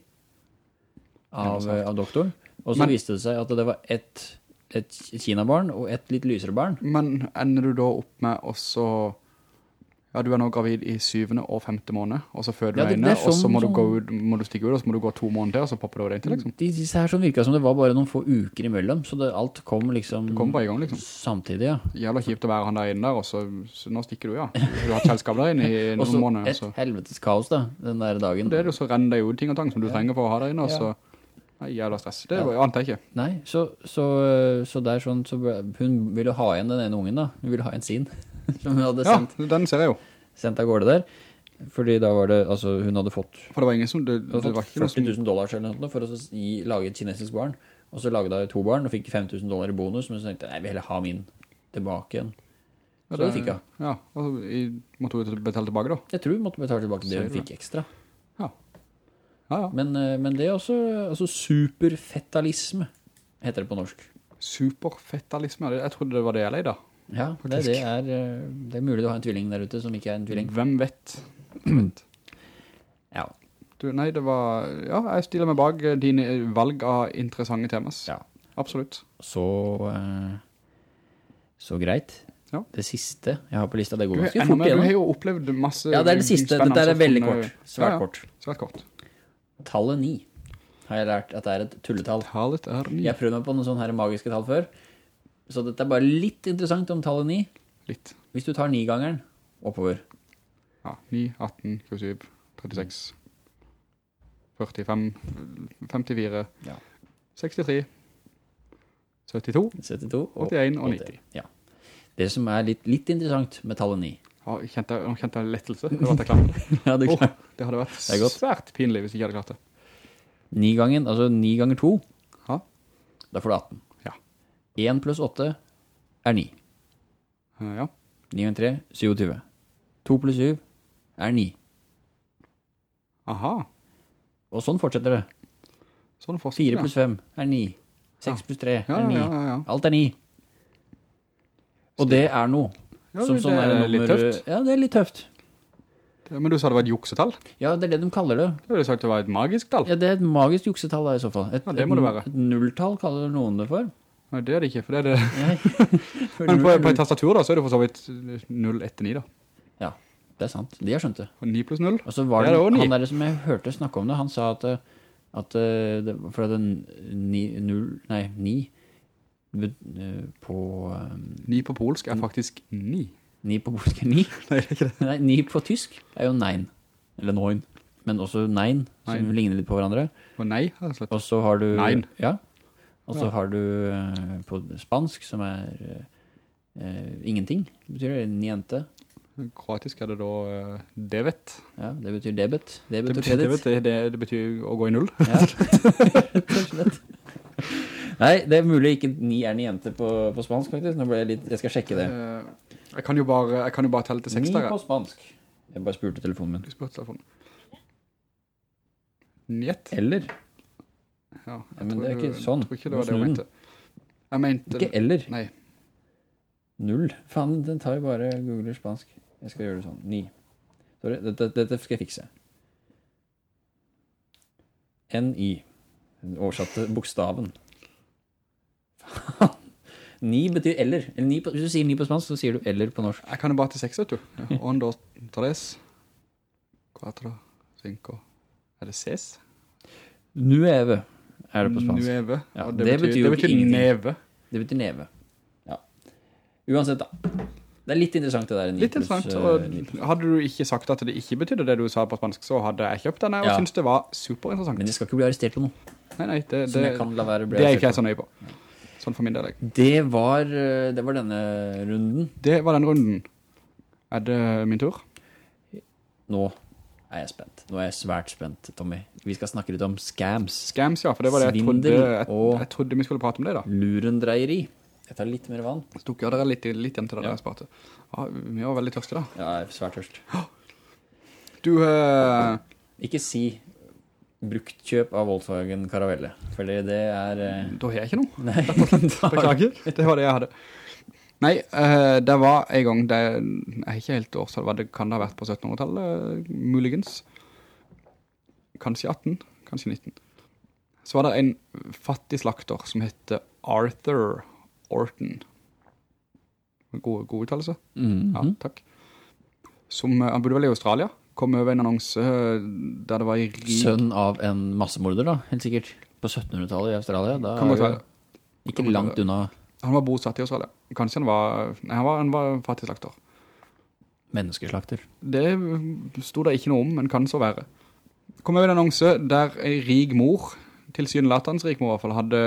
av, av doktoren. Og så viste det seg at det var ett et kinabarn og et litt lysere barn. Men ender du da opp med også... Ja, du er nå gravid i syvende og femte måned, og så føder du Ja, det- det sånn, og så sånn- må du, gå ut, må du stikke ut, og så må du gå to måneder og så popper du over det til, liksom. De, disse her sånn virket som det var bare noen få uker imellom, så det, alt kom liksom i gang, liksom. samtidig, ja. Jævla kjipt å være han der inne der, og så, så nå stikker du, ja. Du har hatt selskap der inne i noen Også måneder, et så... helvetes kaos da, den der dagen. Det er det jo så renner det ut ting og tang som du trenger for å ha der inne, og Ja. så... Nei, jævla stress. Det Ja. ante jeg ikke. Nei, så, så, så der sånn, så hun ville ha igjen den ene ungen da. Hun ville ha igjen sin. som hun hadde Ja, den ser jeg jo. sendt av gårde der. Fordi da var det, altså hun hadde fått, For det var ingen som, det, det var ikke 40 000 dollar eller noe for å gi, lage et kinesisk barn. Og så laget hun to barn og fikk 5 000 dollar i bonus, men så tenkte jeg, jeg vil heller ha min tilbake igjen. Så det fikk hun. Ja, og så måtte hun betale tilbake da. Jeg tror hun måtte betale tilbake det hun fikk ekstra. Ja, ja. Men, eh, men det er også, altså superfetalisme, heter det på norsk. Superfetalisme, jeg trodde det var det jeg leide. Ja, det, det, er, eh, det er mulig du har en tvilling der ute som ikke er en tvilling. Hvem vet? Ja, Du, nei, det var, ja, jeg stiller meg bak dine valg av interessante temas. ja. Absolutt. Så, eh, så greit. Ja. Det siste jeg har på lista, det går ganske fort mer, du har jo opplevd masse Ja, det er det siste. Dette er veldig kort. Svært ja, kort. Svært kort. Tallet 9 har jeg lært at det er et tulletall. Tallet er 9. Jeg prøvde meg på noen sånne her magiske tall før. Så dette er bare litt interessant om tallet 9. Litt. Hvis du tar 9-gangeren oppover. Ja, 9, 18, 27, 36, 45, 54, Ja. 63, 72, 72 og 81 og 80. Ja. Det som er litt, litt interessant med tallet 9. Ja, kjente, jeg- kjente jeg lettelse. Det jeg. Ja, det er det hadde vært Det svært pinlig hvis jeg ikke hadde klart det. 9 gangen, altså 9 ganger 2, Ha? da får du 18. Ja. 1 pluss 8 er 9. Eh, Ja. 9 og 3, 27. 2 pluss 7 er 9. Aha. Og sånn fortsetter det. Sånn fortsetter 4 pluss 5 er 9. 6 pluss 3 er 9. ja, ja, ja. Alt er 9. Og det er noe. Ja, som det er, er litt tøft. Ja, det er litt tøft. Men du sa det var et juksetall? Ja, det er det de kaller det. Du sagt det var et magisk tall. Ja, det er et magisk juksetall da i så fall. Et, Ja, det må det være. Et nulltall kaller noen det for. Nei, det er det ikke, for det er det. Men på, på et tastatur da, så er det for så vidt 0 etter 9 da. Ja, det er sant. De har skjønt det. Og 9 pluss 0. Og så var det, det han der som jeg hørte snakke om det, han sa at, eh, at eh, det, for at den ni, null, nei, ni bet- eh, på Um, 9 på polsk er faktisk 9. 9 på polsk er 9? Nei, det er ikke det. Nei, 9 på tysk er jo nein, eller 9. Men også nein, som Nein. ligner litt på hverandre. Og nei, altså. Og så har du... Nein. Ja. Og så Ja. har du eh, på spansk, som er eh, eh, ingenting. Det betyr det, niente. Kroatisk er det da uh, devet. Ja, det betyr debet. Det Debet og betyr, kredit. debet, det, det betyr å gå i null. Ja, og. Nei, det er mulig ikke ni er niente på, på spansk, faktisk. Nå ble jeg litt, jeg skal sjekke det. Jeg kan jo bare, jeg kan jo bare telle til seks der. Ni på spansk. Jeg bare spurte telefonen min. Du spurte telefonen. Njet. Eller. Ja, men det er ikke sånn. Jeg tror ikke det var det jeg mente. Jeg mente... Ikke eller. Nei, Null. Faen, den tar jo bare googler spansk. Jeg skal gjøre det sånn. Ni. Sorry, dette, dette skal jeg fikse. N-I. Den oversatte bokstaven. Faen. Ni betyr eller. eller ni på, hvis du sier ni på spansk, så sier du eller på norsk. jeg kan jo bare til seks, vet du. On dos, tres, cuatro, cinco. Er det ses? Nueve er det på spansk. Nueve. Ja, det det, betyr, betyr det betyr neve. Det betyr neve. Ja. Uansett, da. Det er litt interessant det der. Litt interessant. eh, Og hadde du ikke sagt at det ikke betydde det du sa på spansk, så hadde jeg kjøpt denne og Ja. syntes det var superinteressant. Men jeg skal ikke bli arrestert på noe. Nei, nei, det, det er ikke jeg så nøye på. Sånn for min del. Det var, eh, det var denne runden. Det var den runden. Er det min tur? Nå er jeg spent. Nå er jeg svært spent, Tommy. Vi skal snakke litt om scams. Scams, ja, for det var det jeg trodde, jeg, jeg trodde vi skulle prate om det da. Lurendreieri. Jeg tar litt mer vann. Stukker dere litt, litt hjem til det Ja. jeg sparte. Ja, vi var veldig tørste da. Ja, jeg er svært tørst. Du, Uh... Ikke si bruktkjøp av Volkswagen Caravelle, for det det er... Uh... da har jeg ikke noe. Nei, Beklager, det var det jeg hadde. Nei, eh, det var en gang, det, er ikke helt årstall, hva det kan det ha vært på 1700-tallet, muligens. Kanskje 18, kanskje 19. Så var det en fattig slakter som hette Arthur Orton. God, god uttalelse? Mhm. Ja, takk. Som, eh, han bodde vel i Australia, kom over en annonse eh, der det var i rik... Sønn av en massemorder da, helt sikkert. På 1700-tallet i Australia. Da Kan er det ikke langt unna Han var bosatt i Australia. Kanskje han var... Nei, han var, han var fattig slakter. menneskeslakter. Det stod det ikke noe om, men kan så være. Kom over en annonse der en rik mor, tilsynelatens rik mor i hvert fall, hadde,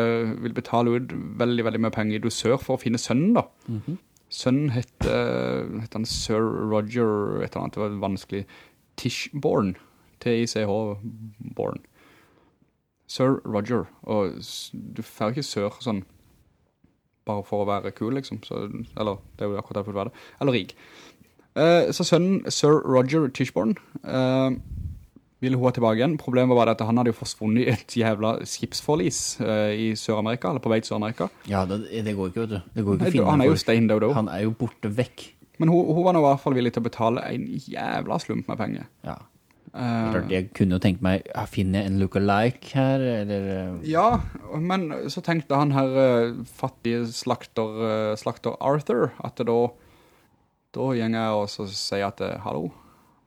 ville betale ut veldig, veldig mye penger i dosør for å finne sønnen da. Mhm. Sønnen het, eh, het han Sir Roger, et eller annet, det var vanskelig, Tishborn, T-I-C-H-Born. Sir Roger, og du får ikke sør sånn, bare for å være kul, liksom, så, eller det er jo akkurat derfor det var det, eller rig. Eh, så sønnen, Sir Roger Tishborn, eh, ville hun ha tilbake igjen. Problemet var bare at han hadde jo forsvunnet i et jævla skipsforlis uh, i Sør-Amerika, eller på vei til Sør-Amerika. Ja, det, det går ikke, vet du. Det går ikke Nei, finne Han er jo folk. stein død. Han er jo borte vekk. Men hun, hun var nå i hvert fall villig til å betale en jævla slump med penger. Ja. Eh, jeg kunne jo tenkt meg, finner jeg en look-alike her, eller... eh, ja, men så tenkte han her eh, fattige slakter, slakter Arthur, at da, da gjenger jeg og så sier at, hallo,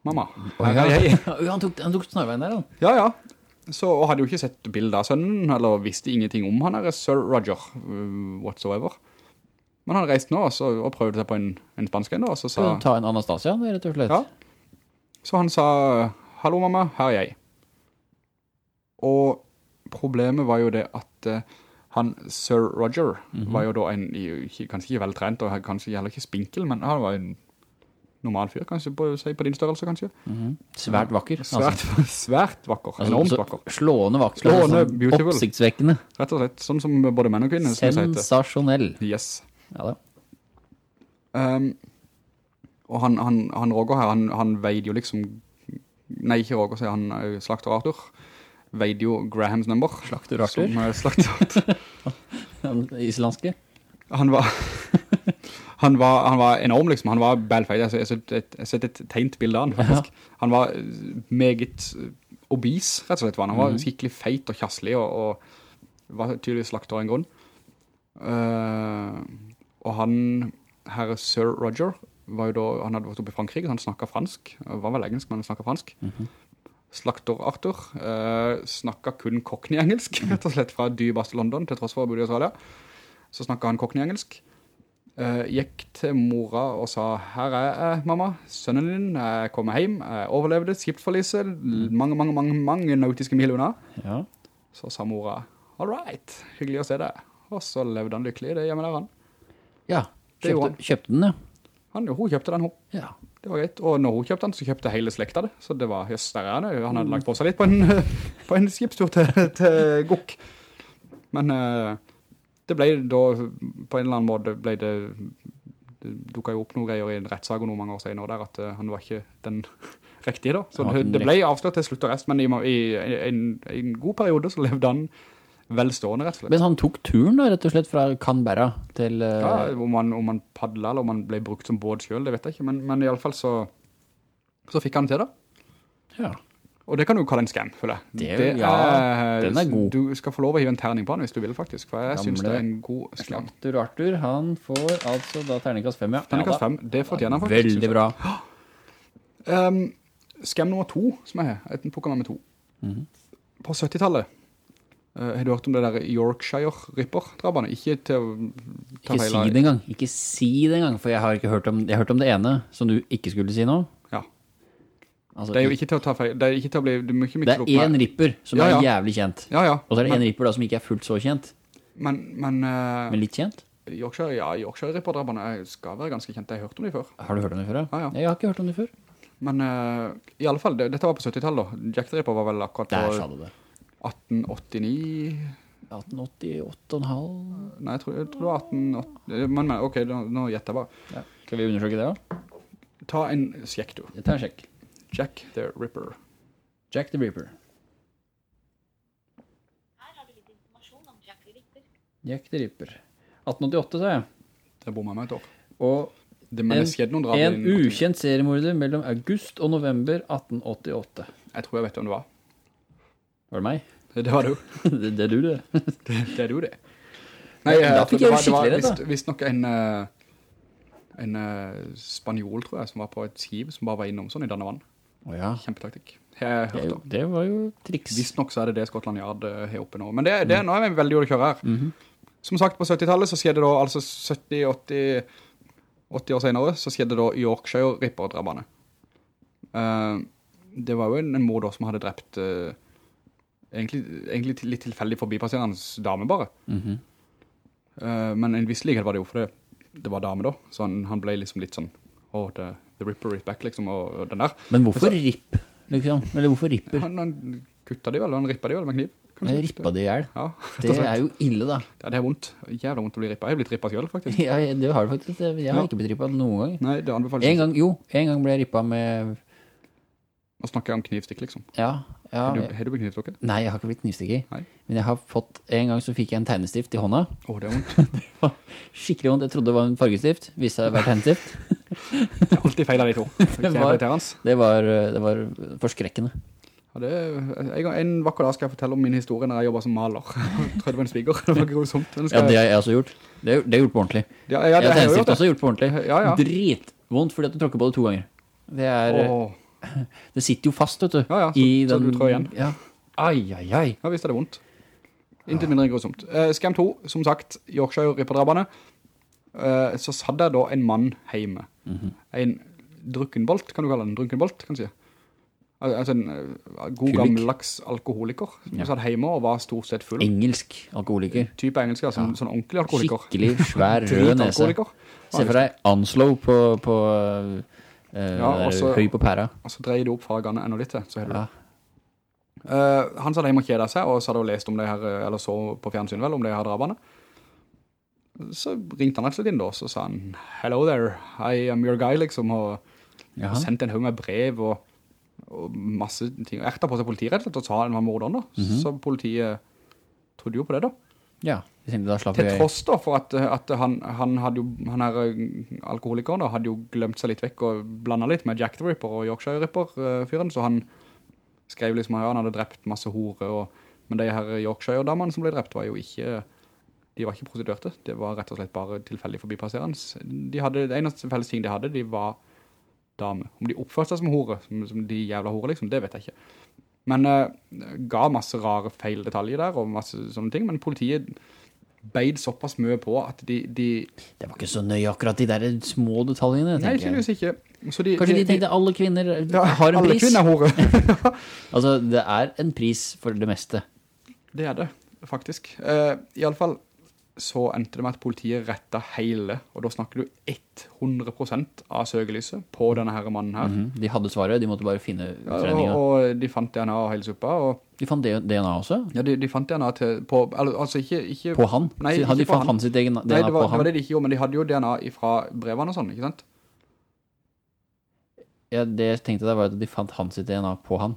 mamma, er ja. Han tok, han tok snarveien der, da. Ja, ja. Så og hadde jo ikke sett bilder av sønnen, eller visste ingenting om han her, Sir Roger, whatsoever. Men han reiste nå så, og prøvde seg på en, en spansk enda, og så sa... Ta en Anastasia, rett og slett. Ja. Så han sa, hallo mamma, her er jeg. Og problemet var jo det at eh, han, Sir Roger, var jo da en, kanskje ikke veltrent, og kanskje heller ikke spinkel, men han var en normal fyr, kanskje, på, si på din størrelse, kanskje. Mhm. Svært vakker. Svært, svært vakker, Altså, enormt vakker. Slående vakker. Slående, sånn beautiful. Oppsiktsvekkende. Rett og slett, sånn som både menn og kvinner. Sensasjonell. Yes. Ja da. Um, og han, han, han Roger her, han, han veide jo liksom, nei, ikke Roger, sier han, eh, slakter Arthur, veide jo Grahams number. Slakter Arthur? Som, er slakter Arthur. Islandske. Han var, han var, han var enorm liksom, han var bælfeit, jeg har sett et, sett tegnt bilde av han faktisk. Han var eh, meget obis, rett og slett var han. Han var skikkelig feit og kjasselig, og, og var tydeligvis slakter av en grunn. Uh, og han, herre Sir Roger, da, han hadde vært oppe i Frankrike, så han snakket fransk, han var vel engelsk, men han snakket fransk. Slakter Arthur eh, snakket kun Cockney-engelsk, rett og slett fra dybast London, til tross for å bo i Australia. Så snakket han Cockney-engelsk. Eh, gikk til mora og sa, her er jeg, mamma, sønnen din, jeg kommer hjem, jeg overlevde Lise mange, mange, mange, mange nautiske mil unna. Ja. Så sa mora, all right, hyggelig å se deg. Og så levde han lykkelig i det hjemme der han. Ja. Kjøpte, kjøpte den, ja. Han. Hun kjøpte den, hun. Ja. Det var greit. Og når hun kjøpte den, så kjøpte hele slekta det. Så det var, jøss, der er han. Han hadde lagt på seg litt på en, på en skipstur til, til Gokk. Men eh, det ble da, på en eller annen måte, ble det, det dukket jo opp noen greier i en rettssag noen mange år senere der, at eh, han var ikke den riktige da. Så det, det ble avslørt til slutt og rest, men i, i, i, en, i en god periode så levde han velstående, rett og slett. Men han tok turen da, rett og slett fra Canberra til... Uh... Ja, om han, om han padlet, eller om han ble brukt som båd selv, det vet jeg ikke, men, men i alle fall så, så fikk han til det. ja. Og det kan du kalle en skam, føler jeg. Det er ja, den er god. Du skal få lov å hive en terning på den hvis du vil, faktisk. For jeg Gamle synes det er en god skam. Slakter Arthur, han får altså da terningkast 5, ja. Terningkast 5, det fortjener han faktisk. Veldig bra. Um, skam nummer 2, som jeg har, en Pokémon med 2. Mm -hmm. På 70-tallet, uh, har du hørt om det der Yorkshire-ripper-drabbene? Ikke til å ta Ikke si det engang, ikke si det engang, for jeg har ikke hørt om, jeg har hørt om det ene som du ikke skulle si nå. Ja, Altså, det er jo ikke til å ta feil, det er ikke til å bli, du må ikke det mikse er en ripper som Ja, ja. er jævlig kjent. Ja, ja. Og så er det men, en ripper da som ikke er fullt så kjent, Men, men, uh, men litt kjent. Yorkshire, ja, Yorkshire-ripper-drabbene skal være ganske kjent. Jeg har hørt om dem før. Har du hørt om dem før? Ja, ja. Jeg har ikke hørt om dem før. Men uh, i alle fall, det, dette var på 70-tallet da. Jack the Ripper var vel akkurat Der sa du det. 1889 1888,5. Nei, jeg tror, jeg tror det var 1880 Men, men ok, nå, nå gjetter jeg bare Ja. Skal vi undersøke det da? Ta en sjekk du Jeg tar en sjekk. Jack the Ripper Jack the Ripper. Her har du litt informasjon om Jack the Ripper. Jack the Ripper. 1888, sa jeg. Det bommer meg et år Og drap en ukjent seriemorder mellom august og november 1888. Jeg tror jeg vet hvem det var Var det meg? Det var du det, det er du, det. Det, det er du det Ja, Nei, da jeg fikk tror jeg det var, skikkelig det var visst, visst nok en eh, En eh, spanjol, tror jeg Som var på et skiv, som bare var innom sånn i denne vann ja. Kjempetaktikk Jeg Det, det var jo triks. Visst nok så er det det Skottland Yard eh, har oppe nå. Men det, det, nå er vi veldig gjort å kjøre her. Som sagt, på 70-tallet så skjedde da, altså 70-80 80 år senere, så skjedde da Yorkshire Ripper-drabbene. Uh, det var jo en, en mor da som hadde drept eh, egentlig, egentlig litt tilfeldig forbipasserende dame bare. Mm -hmm. uh, men en viss likhet var det jo, for det, det var dame da, så han, han ble liksom litt sånn, åh, the, the Ripper is back, liksom, og, og den der. Men hvorfor ripp, liksom? Eller hvorfor ripper? Han, han kutta de vel, han rippa de vel med kniv. kanskje? Rippa det i hjel. Ja, Det er jo ille da. ja, det er vondt. Jævla vondt å bli rippa. Jeg har blitt rippa selv, faktisk. Ja, det har du faktisk. Jeg har Ja. ikke blitt rippet noen gang. Nei, det anbefales En gang, jo, en gang ble jeg rippet med, Nå snakker jeg om knivstikk, liksom. ja, ja. Har du, har du blitt knivstukket? Nei, jeg har ikke blitt knivstikker. Men jeg har fått, en gang så fikk jeg en tegnestift i hånda. Åh, det er vondt. det var Skikkelig vondt. Jeg trodde det var en fargestift. Viste det å være tegnestift. Det er alltid feil av de to. Det var- Det var, det var forskrekkende. Ja, det, en, en vakker dag skal jeg fortelle om min historie når jeg jobbet som maler. Jeg tror det var en spiger. Det var grusomt. Den Ja, det har jeg også gjort. Det er, det gjort på ordentlig. ja, ja, det jeg har tegnestift gjort. også gjort på ordentlig. Ja, ja. Dritvondt fordi at du tråkker på det to ganger. Det er, Åh, det sitter jo fast, vet du. Ja, ja, så- i så den, du trår igjen. Ja. Ai, ai, ai. ja, visst er det vondt. Inntil mindre grusomt. Uh, Skam 2, som sagt, Yorkshire ripperdrabbene. Uh, så satt der da en mann hjemme. En drukkenbolt, kan du kalle den? Drukkenbolt, kan du si. Al altså en uh, god gammeldags alkoholiker. Som Ja. satt hjemme og var stort sett full. Engelsk alkoholiker. Type engelsk, altså. Sånn ordentlig alkoholiker. Skikkelig svær rød nese. Se for deg Anslow på, på eh, Ja, der også- høy på pæra. Og så dreier du opp fagene enda litt så heller Ja. Uh, han satt hjemme og kjedet seg, og så hadde hun lest om det her, eh, eller så på fjernsyn vel, om det her drabene. Så ringte han rett og slett inn da, så sa han, hello there, I am your guy, liksom, og, og sendte en høy med brev og, og masse ting. Erta på seg politiet rett og slett, og sa han var morderen da. Mhm. Så politiet trodde jo på det da. Ja, Til tross da for at, at han, han hadde jo, han her alkoholiker alkoholikeren da, hadde jo glemt seg litt vekk og blandet litt med Jack the Ripper og Yorkshire Ripper-fyren, så han skrev liksom at han hadde drept masse hore, og, men de her Yorkshire-damene som ble drept var jo ikke, de var ikke prostituerte, det var rett og slett bare tilfeldig forbipasserende. De hadde, det eneste felles ting de hadde, de var dame. Om de oppførte seg som hore, som, som de jævla hore liksom, det vet jeg ikke. Men uh, ga masse rare feil detaljer der, og masse sånne ting, men politiet beid såpass mye på at de, de Det var ikke så nøye akkurat de der små detaljene, Nei, tenker jeg. tydeligvis ikke. De, Kanskje de tenkte alle kvinner ja, har en alle pris? kvinner er hore. Altså, det er en pris for det meste. det er det, faktisk. Uh, I alle fall så endte det med at politiet rettet hele, og da snakker du 100% av søkelyset på denne her mannen her. Mhm. De hadde svaret, de måtte bare finne Ja, og, og de fant DNA og hele suppa, og De fant DNA også? ja, de, de fant DNA til, på, altså ikke, ikke På han? Nei, Så hadde de fant han. han sitt egen DNA Nei, var, på det var det de ikke gjorde, men de hadde jo DNA fra brevene og sånn, ikke sant? Ja, det jeg tenkte der var at de fant han sitt DNA på han.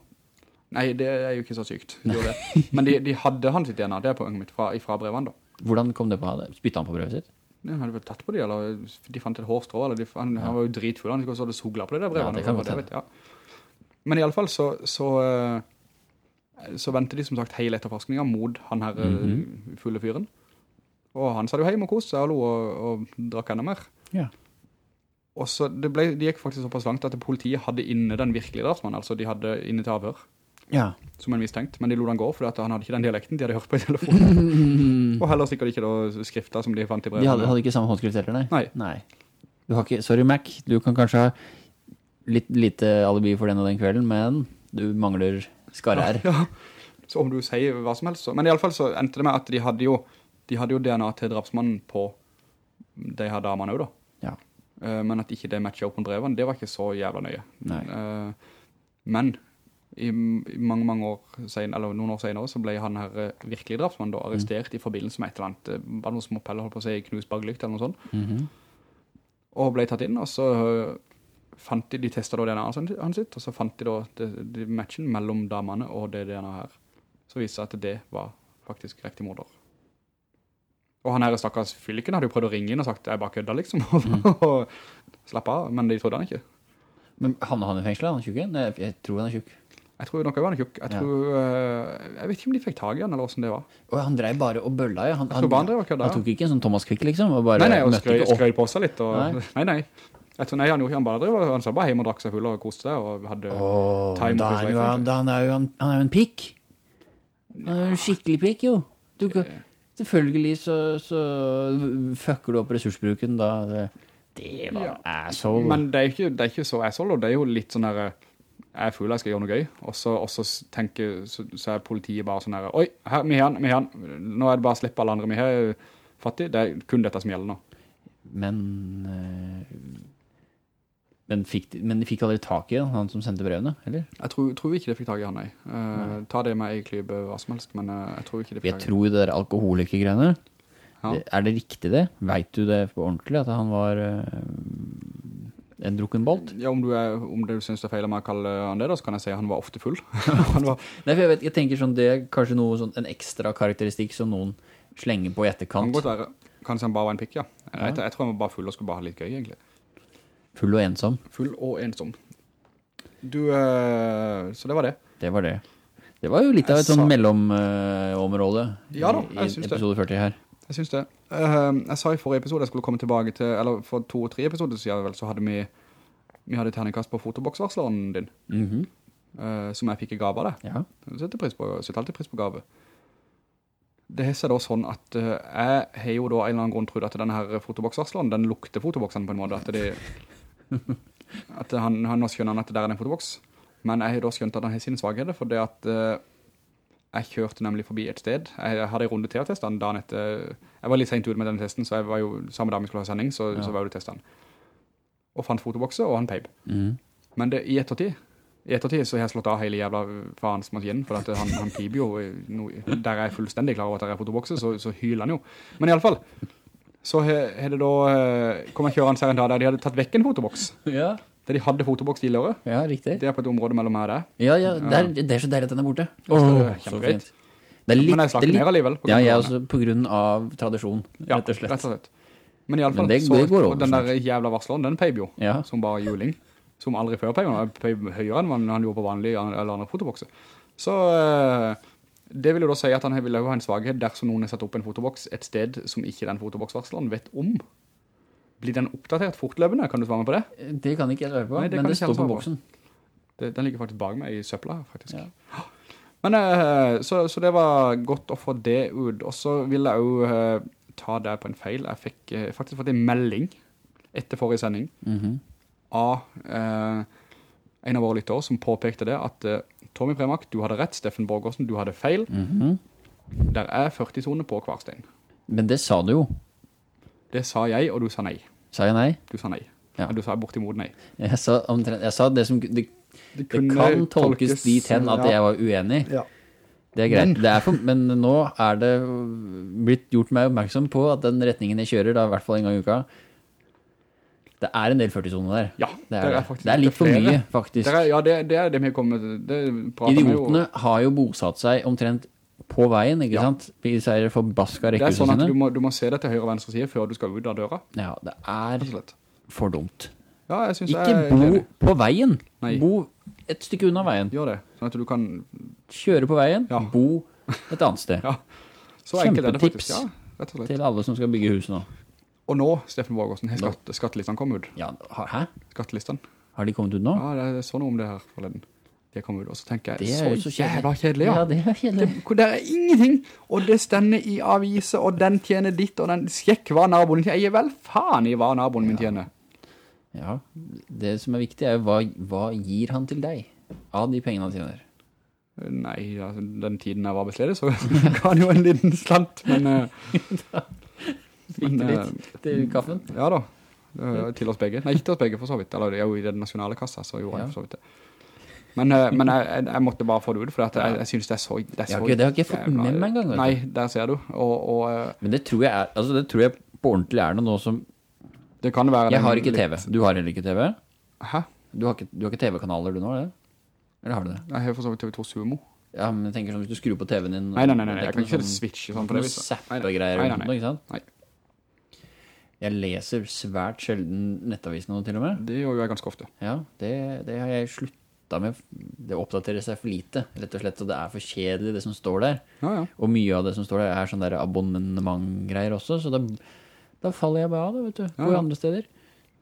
Nei, det er jo ikke så sykt. de. Men de, de hadde han sitt DNA, det er poenget mitt, fra, fra brevene da. Hvordan kom det på han? Spyttet han på brevet sitt? Nei, Han hadde vel tatt på det, eller de fant et hårstrå, eller de, han, han var jo dritfull, han hadde sogla på det der brevet. Ja, det kan godt hende. ja. Men i alle fall så, så, eh, så ventet de som sagt hele etterforskningen mot han her mm -hmm. fulle fyren. Og han sa jo hei, og koste hallo, og lo og, og drakk enda mer. Ja. Og så det, ble, de gikk faktisk såpass langt at politiet hadde inne den virkelige drapsmannen, altså de hadde inne til avhør, Ja. som en mistenkt, men de lot han gå, for han hadde ikke den dialekten de hadde hørt på i telefonen. og heller sikkert ikke da skrifta som de fant i De hadde, hadde ikke samme håndskrift heller, nei? Nei. Du har ikke, sorry Mac, du kan kanskje ha litt lite alibi for den og den kvelden, men du mangler skarrær. Ja, så om du sier hva som helst så. Men i alle fall så endte det med at de hadde jo, de hadde jo DNA til drapsmannen på de her damene også da. Ja. Eh, men at ikke det matchet opp med brevene, det var ikke så jævla nøye. Nei. Eh, men i, mange, mange år sen, eller noen år senere så ble han her eh, virkelig drapsmann da arrestert i forbindelse med et eller annet, Bare bare små småpeller holdt på å si, knust baglykt eller noe sånt, Mhm. og ble tatt inn, og så øh, fant de, de testet da DNA han sitt, og så fant de da det, de matchen mellom damene og det DNA her. Så viste det at det var faktisk riktig morder. Og han her stakkars fylken hadde jo prøvd å ringe inn og sagt, jeg bare kødda liksom, og slapp av, men de trodde han ikke. Men havnet han i fengsel, han er tjukk? Jeg tror han er tjukk. Jeg tror nok jeg var han tjukk. Jeg tror, øh, jeg vet ikke om de fikk tag i han, eller hvordan det var. Og han drev bare og bølla, ja. Han, han Han tok ikke en sånn Thomas Quick, liksom, og bare Nei, nei, og skrøy, skrøy på seg litt, og, Nei. nei. Jeg tror, nei, han han bare drev, han sa bare hjemme og drakk seg full og koste seg, og hadde Åh, time da han, da han er jo en, han er jo en pikk. Han er jo en skikkelig pikk, jo. Du, kan- selvfølgelig så, så fucker du opp ressursbruken da. Det, det var Ja. asshole. Men det er ikke, det er ikke så asshole, og det er jo litt sånn der, jeg er full, jeg skal gjøre noe gøy, og så, og så tenker, så, så er politiet bare sånn der, oi, her, vi har han, vi har han, nå er det bare å slippe alle andre, vi har fattig, det er kun dette som gjelder nå. Men eh, men, fikk, men de fikk aldri tak i han, han som sendte brevene, eller? Jeg tror, tror ikke de fikk tak i han, nei. nei. ta det med klype hva som helst, men eh, jeg tror ikke de fikk Jeg tag i tror det der alkoholikergreiene Ja. Er det riktig det? Vet du det på ordentlig, at han var eh, en drukken bolt? Ja, om du, er, om du synes det er feil om jeg å kalle han det da, så kan jeg si at han var ofte full. han var, Nei, for jeg, vet, jeg tenker sånn, det er kanskje noe sånn, en ekstra karakteristikk som noen slenger på i kan etterkant. godt være, kanskje han bare var en pikk, ja. Jeg, jeg, tror han var bare full og skulle bare ha litt gøy, egentlig. Full og ensom. Full og ensom. Du, øh, så det var det. Det var det. Det var jo litt av et sånn sa- mellomområde Ja da, i, i episode 40 her. Jeg synes det. Eh, jeg sa i forrige episode jeg skulle komme tilbake til, eller for to-tre episoder siden vel, så hadde vi, vi hadde terningkast på fotoboksvarsleren din, Mhm. uh, som jeg fikk i gave av deg. Ja. Jeg setter, pris på, setter alltid pris på gave. Det er da sånn at uh, jeg har jo da en eller annen grunn trodd at denne her fotoboksvarsleren, den lukter fotoboksen på en måte, at det, at han, han nå skjønner han at det der er en fotoboks. Men jeg har da skjønt at han har sine svagheter, for det at eh, jeg kjørte nemlig forbi et sted. Jeg hadde en runde til å teste den dagen etter. Jeg var litt sent ute med denne testen, så jeg var jo samme dag vi skulle ha sending, så, Ja. så var jeg ute og testet den. Og fant fotobokser, og han peip. Mm. Men det, i ettertid, i ettertid så har jeg slått av hele jævla faens maskinen, for at han, han piper jo, no, der er jeg fullstendig klar over at det er fotobokser, så, så hyler han jo. Men i alle fall, så har har det da, eh, kom jeg kjørende her en dag der de hadde tatt vekk en fotoboks. Ja. Der de hadde fotoboks tidligere. ja, riktig. Det er på et område mellom her der. Ja, ja, det er, det er så deilig at den er borte. Åh, oh, så fint. Det er litt, Men jeg det slakker er ned alligevel. ja, jeg også, på grunn av tradisjon, Ja, rett og slett. rett og slett. Men i alle fall, det- så, det går over den der jævla varsleren, den peib jo, Ja. som bare juling. Som aldri før peib, han peib høyere enn han gjorde på vanlig eller andre fotobokser. Så eh, det vil jo da si at han vil ha en svaghet dersom noen har satt opp en fotoboks et sted som ikke den fotoboksvarsleren vet om. Blir den oppdatert fortløpende? Kan du svare meg på det? Det kan ikke jeg svare på, Nei, det men det står på boksen. det den ligger faktisk bak meg i søpla, faktisk. Ja. Men, eh, så, så det var godt å få det ut. Og så vil jeg jo eh, ta det på en feil. Jeg fikk eh, faktisk fått en melding etter forrige sending Mhm. av eh, en av våre lyttere som påpekte det at Tommy Premak, du hadde rett, Steffen Borgårdsen, du hadde feil. Mhm. Der er 40 toner på Kvarstein. Men det sa du jo. Det sa jeg, og du sa nei. Sa jeg nei? Du sa nei. Ja. Du sa bortimot nei. Jeg sa, omtrent, jeg sa det som det, det det kan tolkes dit hen at ja. jeg var uenig. Ja. Det er greit. Men- det er for, men nå er det blitt gjort meg oppmerksom på at den retningen jeg kjører, da i hvert fall en gang i uka, det er en del 40-soner der. Ja, Det er, det. faktisk det er litt for mye, faktisk. Det er, ja, det, det er det vi har kommet Idiotene jo- har jo bosatt seg omtrent på veien, ikke Ja. sant? I disse her forbaska Det er sånn at du må, du må se det til høyre og venstre side før du skal ut av døra, Ja, det er for dumt. Ja, jeg synes Ikke jeg Ikke bo på veien. Nei. Bo et stykke unna veien. Gjør det, sånn at du kan, Kjøre på veien, Ja. bo et annet sted. ja, så enkelt er det Kjempetips. faktisk. Ja, og slett. Til alle som skal bygge hus nå. Og nå, Steffen Borgårdsen, har skatt, skattelistene kommet ut. Ja, hæ? Skattelistene. Har de kommet ut nå? Ja, det er sånn om det her forleden. De kommer kommet ut, og så tenker jeg, Det er så så jævla kjedelig, ja. Ja, det er kjedelig. Det, det er ingenting, og det stender i aviser, og den tjener ditt, og den sjekk hva naboen min tjener. Jeg gir vel faen i hva naboen min tjener. Ja, det som er viktig er jo hva, hva gir han til deg av de pengene han tjener? Nei, altså, den tiden jeg var arbeidsledig, så ga han jo en liten slant, men... eh, men, litt til kaffen? Ja da, Eh, til oss begge. Nei, ikke til oss begge for så vidt. Eller det er jo i den nasjonale kassa, så gjorde Ja. jeg for så vidt det. Men, eh, men jeg, jeg, måtte bare få det ut, for jeg, jeg synes det er så... Det, er så, har okay, det har ikke jeg fått med meg engang, gang du. Nei, der ser du. Og, og eh, Men det tror er, altså det tror jeg på ordentlig er noe som det kan være... Jeg har ikke litt- TV. Du har heller ikke TV? Hæ? Du har ikke, ikke TV-kanaler du nå, eller? Eller har du det? Jeg har for så vidt TV2 Sumo. Ja, men jeg tenker sånn hvis du skrur på TV-en din Nei, nei, nei, nei, jeg kan ikke sånn- switche sånn på det viset. Nei, nei. zappe-greier Nei, nei, noe, ikke sant? Nei. Jeg leser svært sjelden nettavisene nå til og med. Det gjør jeg ganske ofte. Ja, det, det har jeg slutta med. Det oppdaterer seg for lite, rett og slett, og det er for kjedelig det som står der. Ja, ja. Og mye av det som står der er sånn der abonnementgreier også, så da, da faller jeg bare av det, vet du, Ja, ja. andre steder.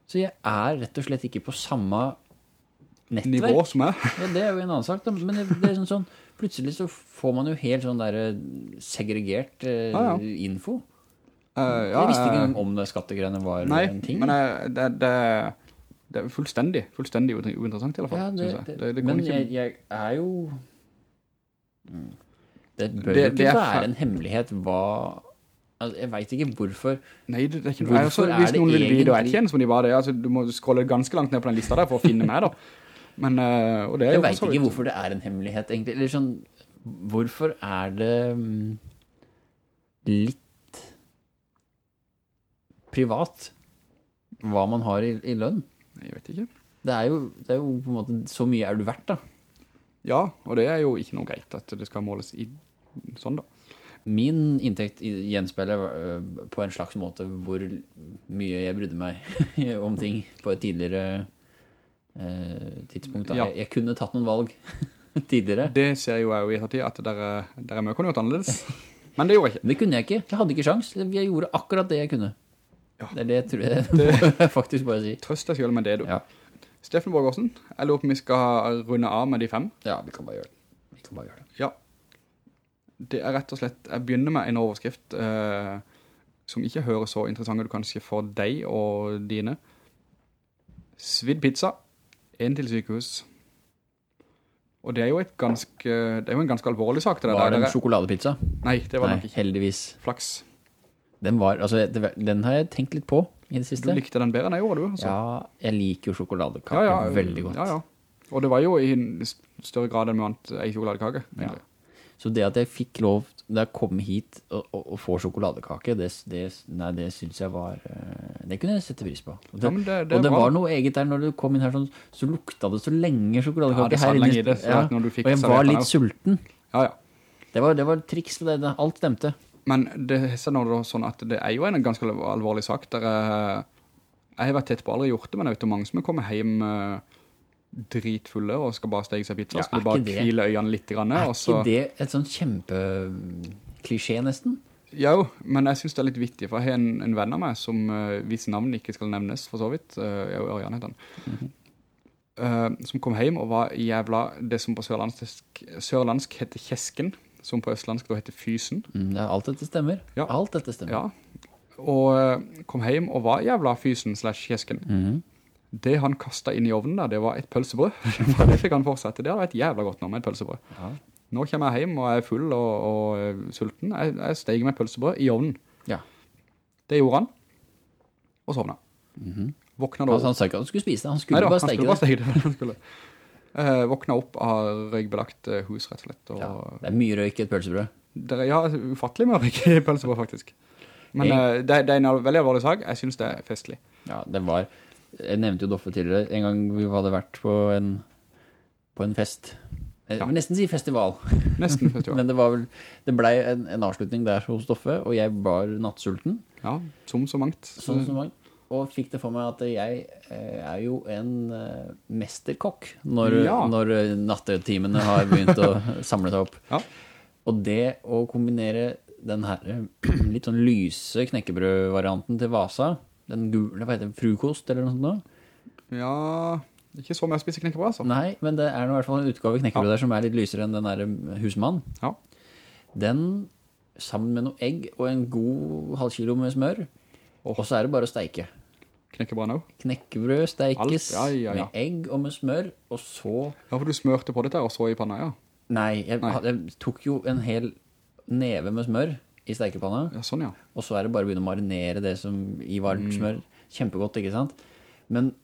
Så jeg er rett og slett ikke på samme nettverk. Nivå som jeg. Ja, det er jo en annen sak, da. men det, det er sånn, sånn plutselig så får man jo helt sånn der eh, segregert eh, info. Uh, jeg visste ikke eh, engang om det skattegreiene var Nei, en ting. Nei, men det, det, det er fullstendig, fullstendig uinteressant i alle fall, ja, det, synes jeg. det, Det, men ikke... jeg, jeg er jo Mm. Det bør Det- jo ikke det være fa- en hemmelighet hva Altså, jeg vet ikke hvorfor Nei, det, er ikke noe. Er hvis noen vil egentlig... og jeg som de var det, altså, du må scrolle ganske langt ned på den lista der for å finne meg da. Men, uh, Jeg jo vet ikke hvorfor det er en hemmelighet, egentlig. Eller sånn Hvorfor er det mm, litt privat hva man har i, i lønn? Jeg vet ikke. Det er, jo, det er jo på en måte Så mye er du verdt, da. Ja, og det er jo ikke noe greit at det skal måles i sånn da. Min inntekt i- gjenspeiler øh, på en slags måte hvor mye jeg brydde meg om ting på et tidligere øh, tidspunkt. Ja. Jeg, jeg kunne tatt noen valg tidligere. Det ser jo jeg jo i ettertid, at dere, dere mye kunne gjort annerledes. Men det gjorde jeg ikke. Det kunne jeg ikke. Jeg hadde ikke sjans. Jeg gjorde akkurat det jeg kunne. Ja. Det er det jeg tror jeg det... faktisk bare si. Trøst deg selv med det, du. Ja. Steffen Borgårdsen, jeg lurer på om vi skal runde av med de fem. ja, vi kan bare gjøre det. Vi kan bare gjøre det. Ja. Det er rett og slett, jeg begynner med en overskrift eh, som ikke hører så interessant ut kanskje for deg og dine. Svidd pizza, en til sykehus. Og det er jo et ganske, det er jo en ganske alvorlig sak til det Var der. det en sjokoladepizza? Nei, det var Nei, nok ikke. heldigvis. Flaks. Den var, altså, den har jeg tenkt litt på i det Du likte den bedre enn jeg gjorde, du. Altså. Ja, jeg liker jo sjokoladekake Ja, ja, veldig godt. Ja, ja. Og det var jo i større grad enn vi vant ei sjokoladekake. Ja. Så det at jeg fikk lov, da jeg kom hit og, og, og få sjokoladekake, det, det, nei, det synes jeg var, eh, det kunne jeg sette pris på. Og det, Ja, det- og det var noe eget der når du kom inn her sånn, så lukta det så lenge sjokoladekake Ja, det satt lenge i det, og jeg var litt sulten. Ja, ja. Det var, det var triks det, det, alt stemte. Men det er nå sånn at det er jo en ganske alvorlig sak. Der jeg, jeg har vært tett på, aldri gjort det, men jeg vet om mange som kommer hjem eh, dritfulle og skal bare stege seg pizza. Ja, skal bare kvile øynene litt, grann, Er ikke det et sånn kjempeklisjé nesten? Jo, men jeg synes det er litt vittig, for jeg har en, en venn av meg som, uh, hvis navn ikke skal nevnes for så vidt, jeg og Ørjan heter han, mm -hmm. uh, som kom hjem og var jævla, det som på sørlandsk, sørlandsk heter kjesken, som på østlandsk da heter fysen. Mm, ja, alt dette stemmer. Ja. Alt dette stemmer. Ja, og eh, kom hjem og var jævla fysen slash kjesken. Mm. Det han kastet inn i ovnen der, det var et pølsebrød. det fikk han fortsette. Det hadde vært jævla godt nå med et pølsebrød. Ja. Nå kommer jeg hjem og er full og, og eh, sulten. Jeg, jeg steg med pølsebrød i ovnen. Ja. Det gjorde han. Og sovna. Våkna da Altså, han sa ikke at han skulle spise det, han skulle Neida, bare han skulle bare det. steke det. Eh, våkna opp av røykbelagt eh, hus, rett og slett. Og Ja, det er mye røyk i et pølsebrød. det er, ja, ufattelig mye røyk i pølsebrød, faktisk. Men Jeg- eh, det, det er en veldig alvorlig sak. Jeg synes det er festlig. Ja, det var Jeg nevnte jo Doffe tidligere. En gang vi hadde vært på en, på en fest. Jeg Ja. vil nesten si festival. Nesten festival. Men det var vel Det ble en, en avslutning der hos Doffe, og jeg var nattsulten. Ja, som så mangt. Som så var. Og fikk det for meg at jeg eh, er jo en eh, mesterkokk når, Ja. når nattetimene har begynt å samle seg opp. Ja. Og det å kombinere den her litt sånn lyse knekkebrødvarianten til Vasa, den gule, hva heter det, frukost eller noe sånt nå? Ja, ikke så mye å spise knekkebrød, altså. Nei, men det er i hvert fall en utgave knekkebrød der som er litt lysere enn den der eh, husmann. Ja. Den, sammen med noe egg og en god halv kilo med smør, og så er det bare å steike. Knekkebrød nå. Knekkebrød steikes ja, ja, ja. med egg og med smør, og så... Ja, for du smørte på dette og så i panna, ja. Nei, jeg, Nei. jeg tok jo en hel neve med smør i steikepanna, Ja, sånn ja. og så er det bare å begynne å marinere det som i varmt Mm. smør. Kjempegodt, ikke sant? Men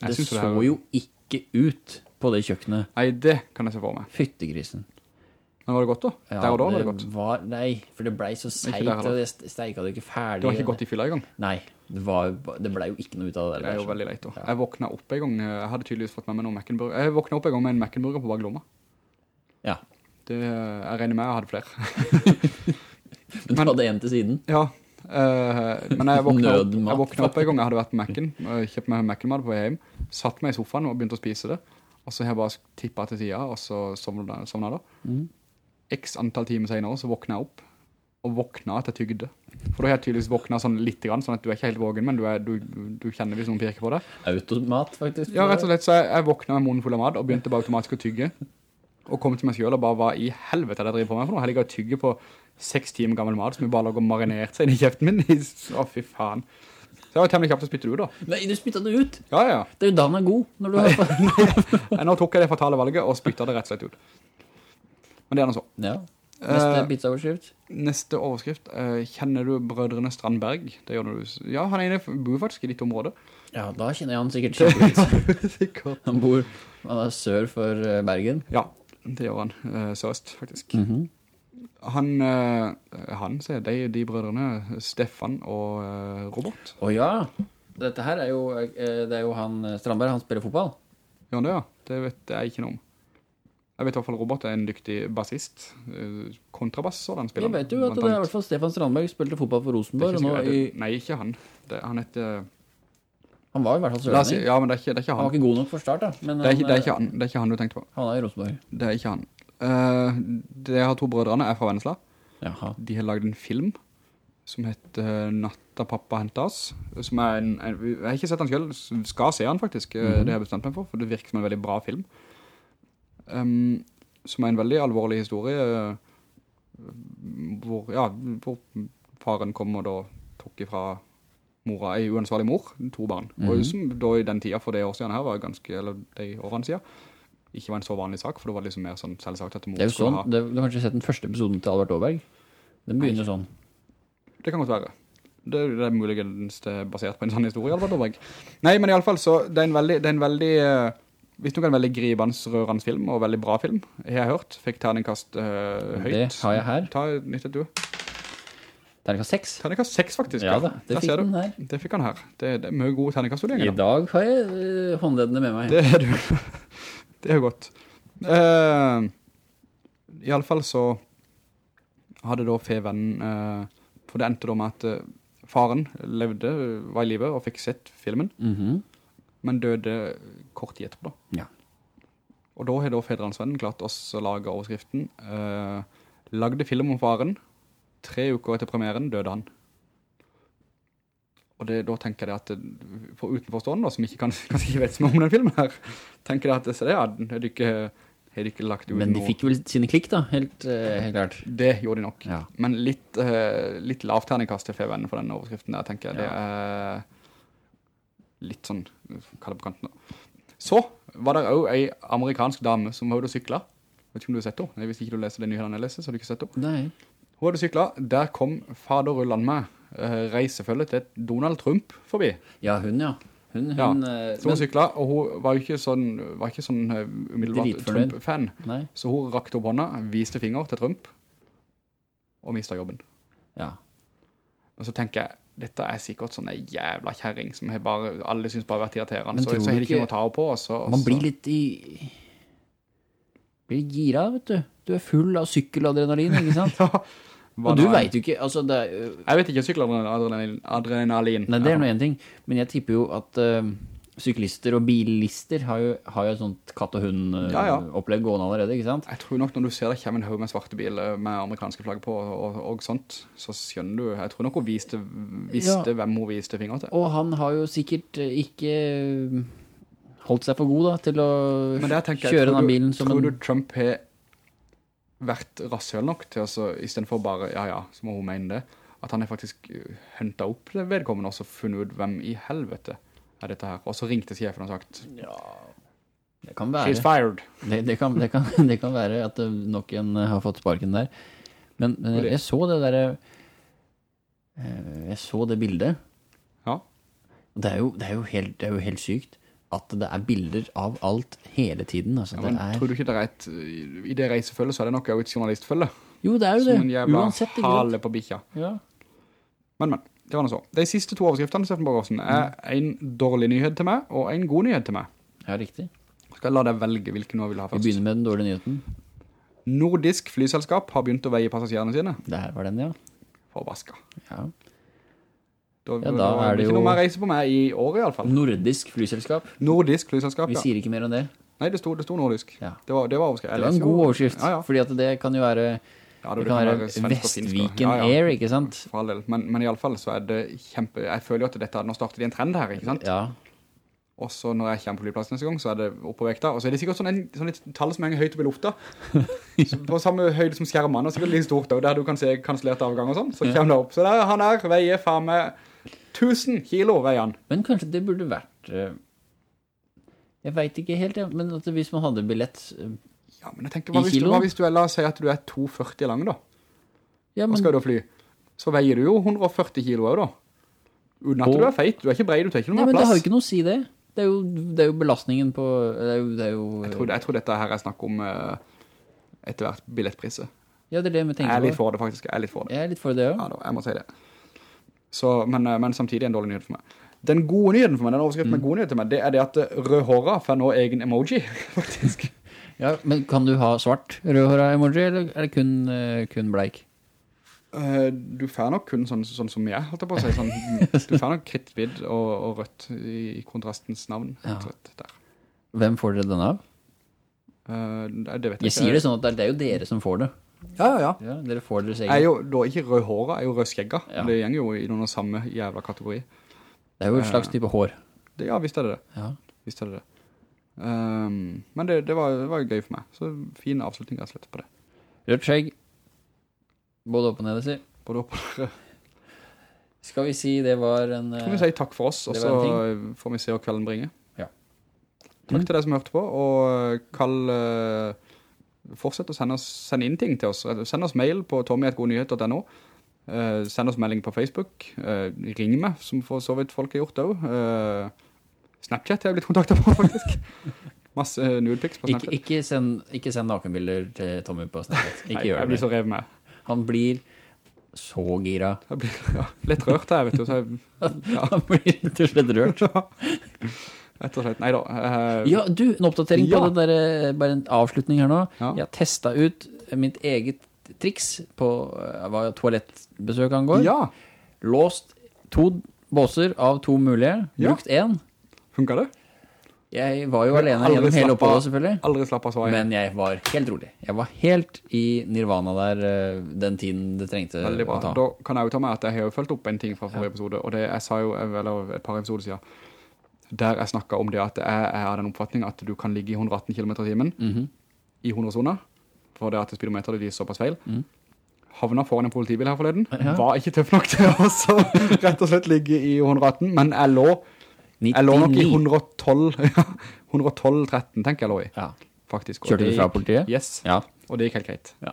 det så det jo ikke ut på det kjøkkenet. Nei, det kan jeg se for meg. Fyttegrisen. Men var det godt da? Ja, der og da var det godt. Var, nei, for det ble så heller. og jeg steiket det ikke ferdig. Det var ikke godt i fylla i gang. Nei, det, var, det ble jo ikke noe ut av det. Det er jo veldig leit da. Ja. Jeg våkna opp en gang, jeg hadde tydeligvis fått med meg noen Mackenburger. Jeg våkna opp en gang med en Mackenburger på baglomma. Ja, Det, jeg regner med jeg hadde flere. men du hadde en til siden. Ja, Uh, men jeg våkna opp, jeg våkna opp en gang, jeg hadde vært på Mecklen, kjøpt meg Macken-mat på hjem, satt meg i sofaen og begynte å spise det, og så har jeg bare tippet til siden, og så sovna jeg da. Mm. X antall timer senere så våkna jeg opp, og våkna jeg tygde. For da har jeg tydeligvis våkna sånn litt grann, sånn at du er ikke helt vågen, men du, er, du, du kjenner hvis noen pirker på det. Automat, faktisk. Ja, rett og slett, så jeg, jeg våkna med munnen full av mat, og begynte bare automatisk å tygge. Og kom til meg selv og bare, hva i helvete er det jeg driver på meg for noe? Jeg ligger og tygger på seks timer gammel mat, som jeg bare lager marinert seg inn i kjeften min. Å, fy faen. Så jeg var temmelig kjapt å spytte det ut da. Nei, du spyttet det ut. Ja, ja. Det er jo da han er god, når du har Nå tok jeg det fatale valget og spyttet det rett og slett ut. Men det er noe så. Ja, Neste uh, bitsoverskrift? Neste overskrift. Uh, kjenner du brødrene Strandberg? Det gjør du. Ja, han ene bor faktisk i ditt område. Ja, da kjenner jeg han sikkert kjempegodt. Han bor han er sør for eh, Bergen. Ja, det gjør han. Uh, sørst, faktisk. Mhm. Han, eh, han sier de, de brødrene, Stefan og eh, Robert. Å ja, dette her er jo, eh, det er jo han eh, Strandberg, han spiller fotball. Ja, han det, ja? Det vet jeg ikke noe om. Jeg vet i hvert fall Robert er en dyktig bassist. eh, Kontrabass, så den spiller. Jeg vet jo at det er i hvert fall Stefan Strandberg spilte fotball for Rosenborg, ikke i, Nei, ikke han. Det, han heter... han var i hvert fall sørlending. ja, men det er ikke, det er ikke Han var ikke god nok for start da, men Det er ikke, det er han, ikke han. Det er ikke han du tenkte på. han er i Rosenborg. Det er ikke han. Uh, de har to brødrene er fra Vennesla. Jaha. De har laget en film som heter Natta pappa hentet oss. Som er en, en, jeg har ikke sett den selv, skal se den faktisk. eh, Det har jeg bestemt meg for, for det virker som en veldig bra film. Um, som er en veldig alvorlig historie. eh, Hvor, ja, hvor faren kom og da tok ifra mora, en uansvarlig mor, to barn. Og som da i den tida for det år siden her var ganske, eller de årene siden, ikke var en så vanlig sak, for det var liksom mer sånn selvsagt at mor skulle sånn, ha. det, du har kanskje sett den første episoden til Albert Åberg? Den begynner sånn. Det kan godt være. Det, det er muligens er basert på en sånn historie, Albert Åberg. Nei, men i alle fall så, det er en veldig, det er en veldig, hvis er en veldig gribende, rørende film, og veldig bra film, jeg har hørt, fikk terningkast eh, høyt. Det har jeg her. Ta nyttet du. Terningkast 6. Terningkast 6 faktisk. Ja da, det fikk han den her. Det fikk han her. Det, det er mye gode I terningkastvurderinger. I dag har jeg øh, håndleddene med meg. Det er du. Det er jo godt. Uh, I alle fall så hadde da Feven, uh, for det endte da med at uh, faren levde, var i livet og fikk sett filmen, Mhm. Men døde kort tid etterpå. Ja. Og da har da Fedrelandsvennen klart også å lage overskriften. eh, lagde film om faren. Tre uker etter premieren døde han. Og det, da tenker jeg at det, for utenforstående, som ikke kan, kanskje ikke vet så mye om den filmen her, tenker jeg at det, så det hadde har de ikke, har de ikke lagt ut Men de noe. fikk vel sine klikk da, helt, øh, helt klart. Det gjorde de nok. Ja. Men litt, uh, litt lavterningkast til Fevennen for den overskriften der, tenker jeg. Ja. Det er litt sånn, er det på kanten da. Så var det også en amerikansk dame som var ute og sykla. Vet ikke om du har sett henne. Nei, Hvis ikke du leser det nyhetene jeg leser, så har du ikke sett henne. Nei. Hun hadde sykla. Der kom fader Rulland med reisefølget reisefølge til Donald Trump forbi. Ja, hun ja. Hun, Ja, hun øh, Så hun men- sykla, og hun var ikke sånn, var ikke sånn umiddelbart Trump-fan. Så hun rakte opp hånda, viste finger til Trump, og mistet jobben. ja. Og så tenker jeg, dette er sikkert sånn en jævla kjæring som bare, alle synes bare har vært irriterende, så, så ikke noe å ta opp på. Og så, Man blir litt i... Blir gira, vet du. Du er full av sykkeladrenalin, ikke sant? Ja, hva Og du vet jo ikke, altså det. Jeg vet ikke sykkeladrenalin. Adrenalin. Nei, det er noe en ting. Men jeg tipper jo at øh, syklister og bilister har jo, har jo et sånt katt og hund øh, Ja, ja. gående allerede, ikke sant? Jeg tror nok når du ser det kommer en haug med svarte bil eh, med amerikanske flagg på og, og, og sånt, så skjønner du, jeg tror nok hun viste, visste Ja. hvem hun viste finger til. Og han har jo sikkert øh, ikke øh, holdt seg for god da, til å tenker, kjøre tror den bilen som Tror en... du Trump har vært rasshøl nok til å, i stedet for bare, ja ja, så må hun mene det, at han har faktisk eh, hentet opp det vedkommende og funnet ut hvem i helvete er dette her. Og så ringte sjefen og sagt, ja, Det kan være. she's fired. Det, det, kan, det, kan, det kan være at øh, nok en øh, har fått sparken der. Men, men jeg så det der... øh, Jeg så det bildet. Ja. Det er jo, det er jo, helt, det er jo helt sykt at det er bilder av alt hele tiden. Altså, Ja, det er, tror du ikke det er et, i det reisefølget så er det nok et journalistfølge, jo, det er jo som en det. jævla Uansett, hale på bikkja. Ja. Men, men, det var noe så. De siste to overskriftene, Steffen Borgersen, er en dårlig nyhet til meg, og en god nyhet til meg. ja, riktig. Skal jeg la deg velge hvilken du vil ha først? Vi begynner med den dårlige nyheten. Nordisk flyselskap har begynt å veie passasjerene sine. Det her var den, ja. Forbaska. ja. Da, Ja, da, er det det ikke jo- noe mer reise på meg i år i alle fall. Nordisk flyselskap. Nordisk flyselskap, ja. Vi sier ikke mer enn det. Nei, det sto, det sto nordisk. Ja. Det var, det var. Det var en god overskrift, Ja, ja. fordi at det kan jo være, ja det kan være Vestviken ja, ja. Air, ikke sant? For all del. Men, men i alle fall så er det kjempe... Jeg føler jo at dette, nå starter de en trend her, ikke sant? Ja, Og så når jeg kommer på flyplassen neste gang, så er det oppe på vekta. Og så er det sikkert sånn, en, sånn et tall som henger høyt opp i lufta. Så på samme høyde som skjermene, og sikkert litt stort da, der du kan se kanslerte avgang og sånn. Så kommer det opp. Så der, han er, veier faen meg 1000 kilo, veier han. men kanskje det burde vært... eh, Jeg vet ikke helt, men hvis man hadde billett... Ja, men jeg tenker, hva hvis, du, hva hvis du la oss si at du er 2,40 lang da? Ja, men skal du fly? Så veier du jo 140 kilo da. Uten at Og- du er feit, du er ikke brei, du tar ikke Nei, noe men det har jo ikke noe å si det. Det er jo, det er jo belastningen på Det er jo, det er jo Jeg tror, jeg tror dette her er snakk om uh, etter hvert billettpriser. Ja, det er det vi tenker på. Jeg er litt for det faktisk, jeg er litt for det. Jeg er litt for det Ja, Ja, da, jeg må si det. Så, men, eh, men samtidig en dårlig nyhet for meg. Den gode nyheten for meg, den overskriften med gode nyhet til meg, det er det at eh, rødhåra får nå egen emoji, faktisk. Ja, men kan du ha svart rødhåra emoji, eller er det kun, eh, kun bleik? Uh, du får nok kun sånn, sånn som jeg, holdt jeg på å si. Sånn, du får nok kritthvitt og, og rødt i, i kontrastens navn. Ja. Rødt, Der. Hvem får dere den av? Uh, det vet jeg, Jeg sier det sånn at det er- det er jo dere som får det. Ja, ja, ja. Ja, dere får deres Jeg er jo da ikke rødhåra, jeg er jo rødskjegga. Ja. Det gjenger jo i noen samme jævla kategori. Det er jo et slags type hår. Det, ja, visst er det det. Ja. Visst er det det. Ehm, men det, det, var, det var gøy for meg. Så fin avslutning rett og slett på det. Rødt skjegg. Både opp og ned, si. Både opp og ned. Skal vi si det var en... Kan vi eh, si takk for oss, og så får vi se hva kvelden bringer. Ja. Takk til deg som hørte på, og kall... eh, fortsett å sende, oss, sende inn ting til oss. Send oss mail på tommy.godnyhet.no. Uh, send oss melding på Facebook. Eh, ring meg, som for så vidt folk har gjort det også. Eh, Snapchat jeg har blitt kontaktet på, faktisk. Masse uh, nudepics på Snapchat. ikke, send, ikke send nakenbilder til Tommy på Snapchat. Ikke Nei, gjør jeg blir så rev med. Han blir så gira. Jeg blir ja, litt rørt her, vet du. Så jeg, ja, Han blir rett og slett rørt. rett og slett. Nei da. Uh, Ja, du, en oppdatering Ja. på det der, eh, bare en avslutning her nå. Jeg har testet ut mitt eget triks på eh, hva toalettbesøk angår. ja. Låst to båser av to mulige, brukt en. Funker det? Jeg var jo alene gjennom hele oppholdet selvfølgelig. Aldri slapp av svar. Men jeg var helt rolig. Jeg var helt i nirvana der eh, den tiden det trengte Veldig bra. å ta. Da kan jeg jo ta med at jeg har jo følt opp en ting fra forrige episode, og det jeg sa jo, eller et par episoder siden, der jeg snakket om det at jeg er av den oppfatning at du kan ligge i 118 km i timen Mhm. i 100-soner, for det at speedometeret de såpass feil. Havna foran en politibil her forleden. Ja. Var ikke tøff nok til å så rett og slett ligge i 118, men jeg lå, jeg lå nok i 112, 112-13 tenker jeg lå i, Ja. faktisk. Og Kjørte du fra politiet? Yes. Ja. Og det gikk helt greit. Ja.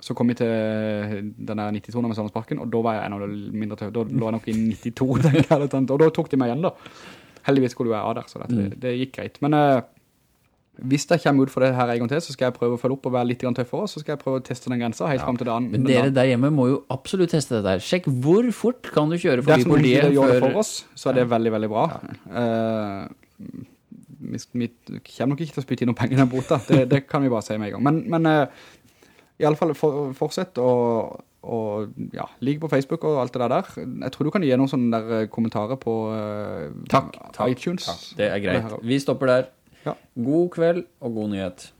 Så kom jeg til den der 92 med Sørlandsparken, og da var jeg enda mindre tøv. Da lå jeg nok i 92, tenker jeg, og da tok de meg igjen da. Heldigvis skulle jeg av der, så det, Mm. det gikk greit. Men eh, hvis det kommer ut for det her en gang til, så skal jeg prøve å følge opp og være litt tøffere, så skal jeg prøve å teste den grensa helt frem til dagen. Men dere der hjemme må jo absolutt teste det der. Sjekk hvor fort kan du kjøre forbi Dersom som politiet gjør det for oss, så er det veldig, veldig bra. Eh, vi, vi kommer nok ikke til å spytte inn noen penger i den bota, det, det kan vi bare si med en gang. Men, men uh, i alle fall for, fortsett å, og ja, ligge på Facebook og alt det der der. Jeg tror du kan gi noen sånne der eh, kommentarer på uh, Takk, takk, iTunes. Det er greit. Vi stopper der. God kveld og god nyhet.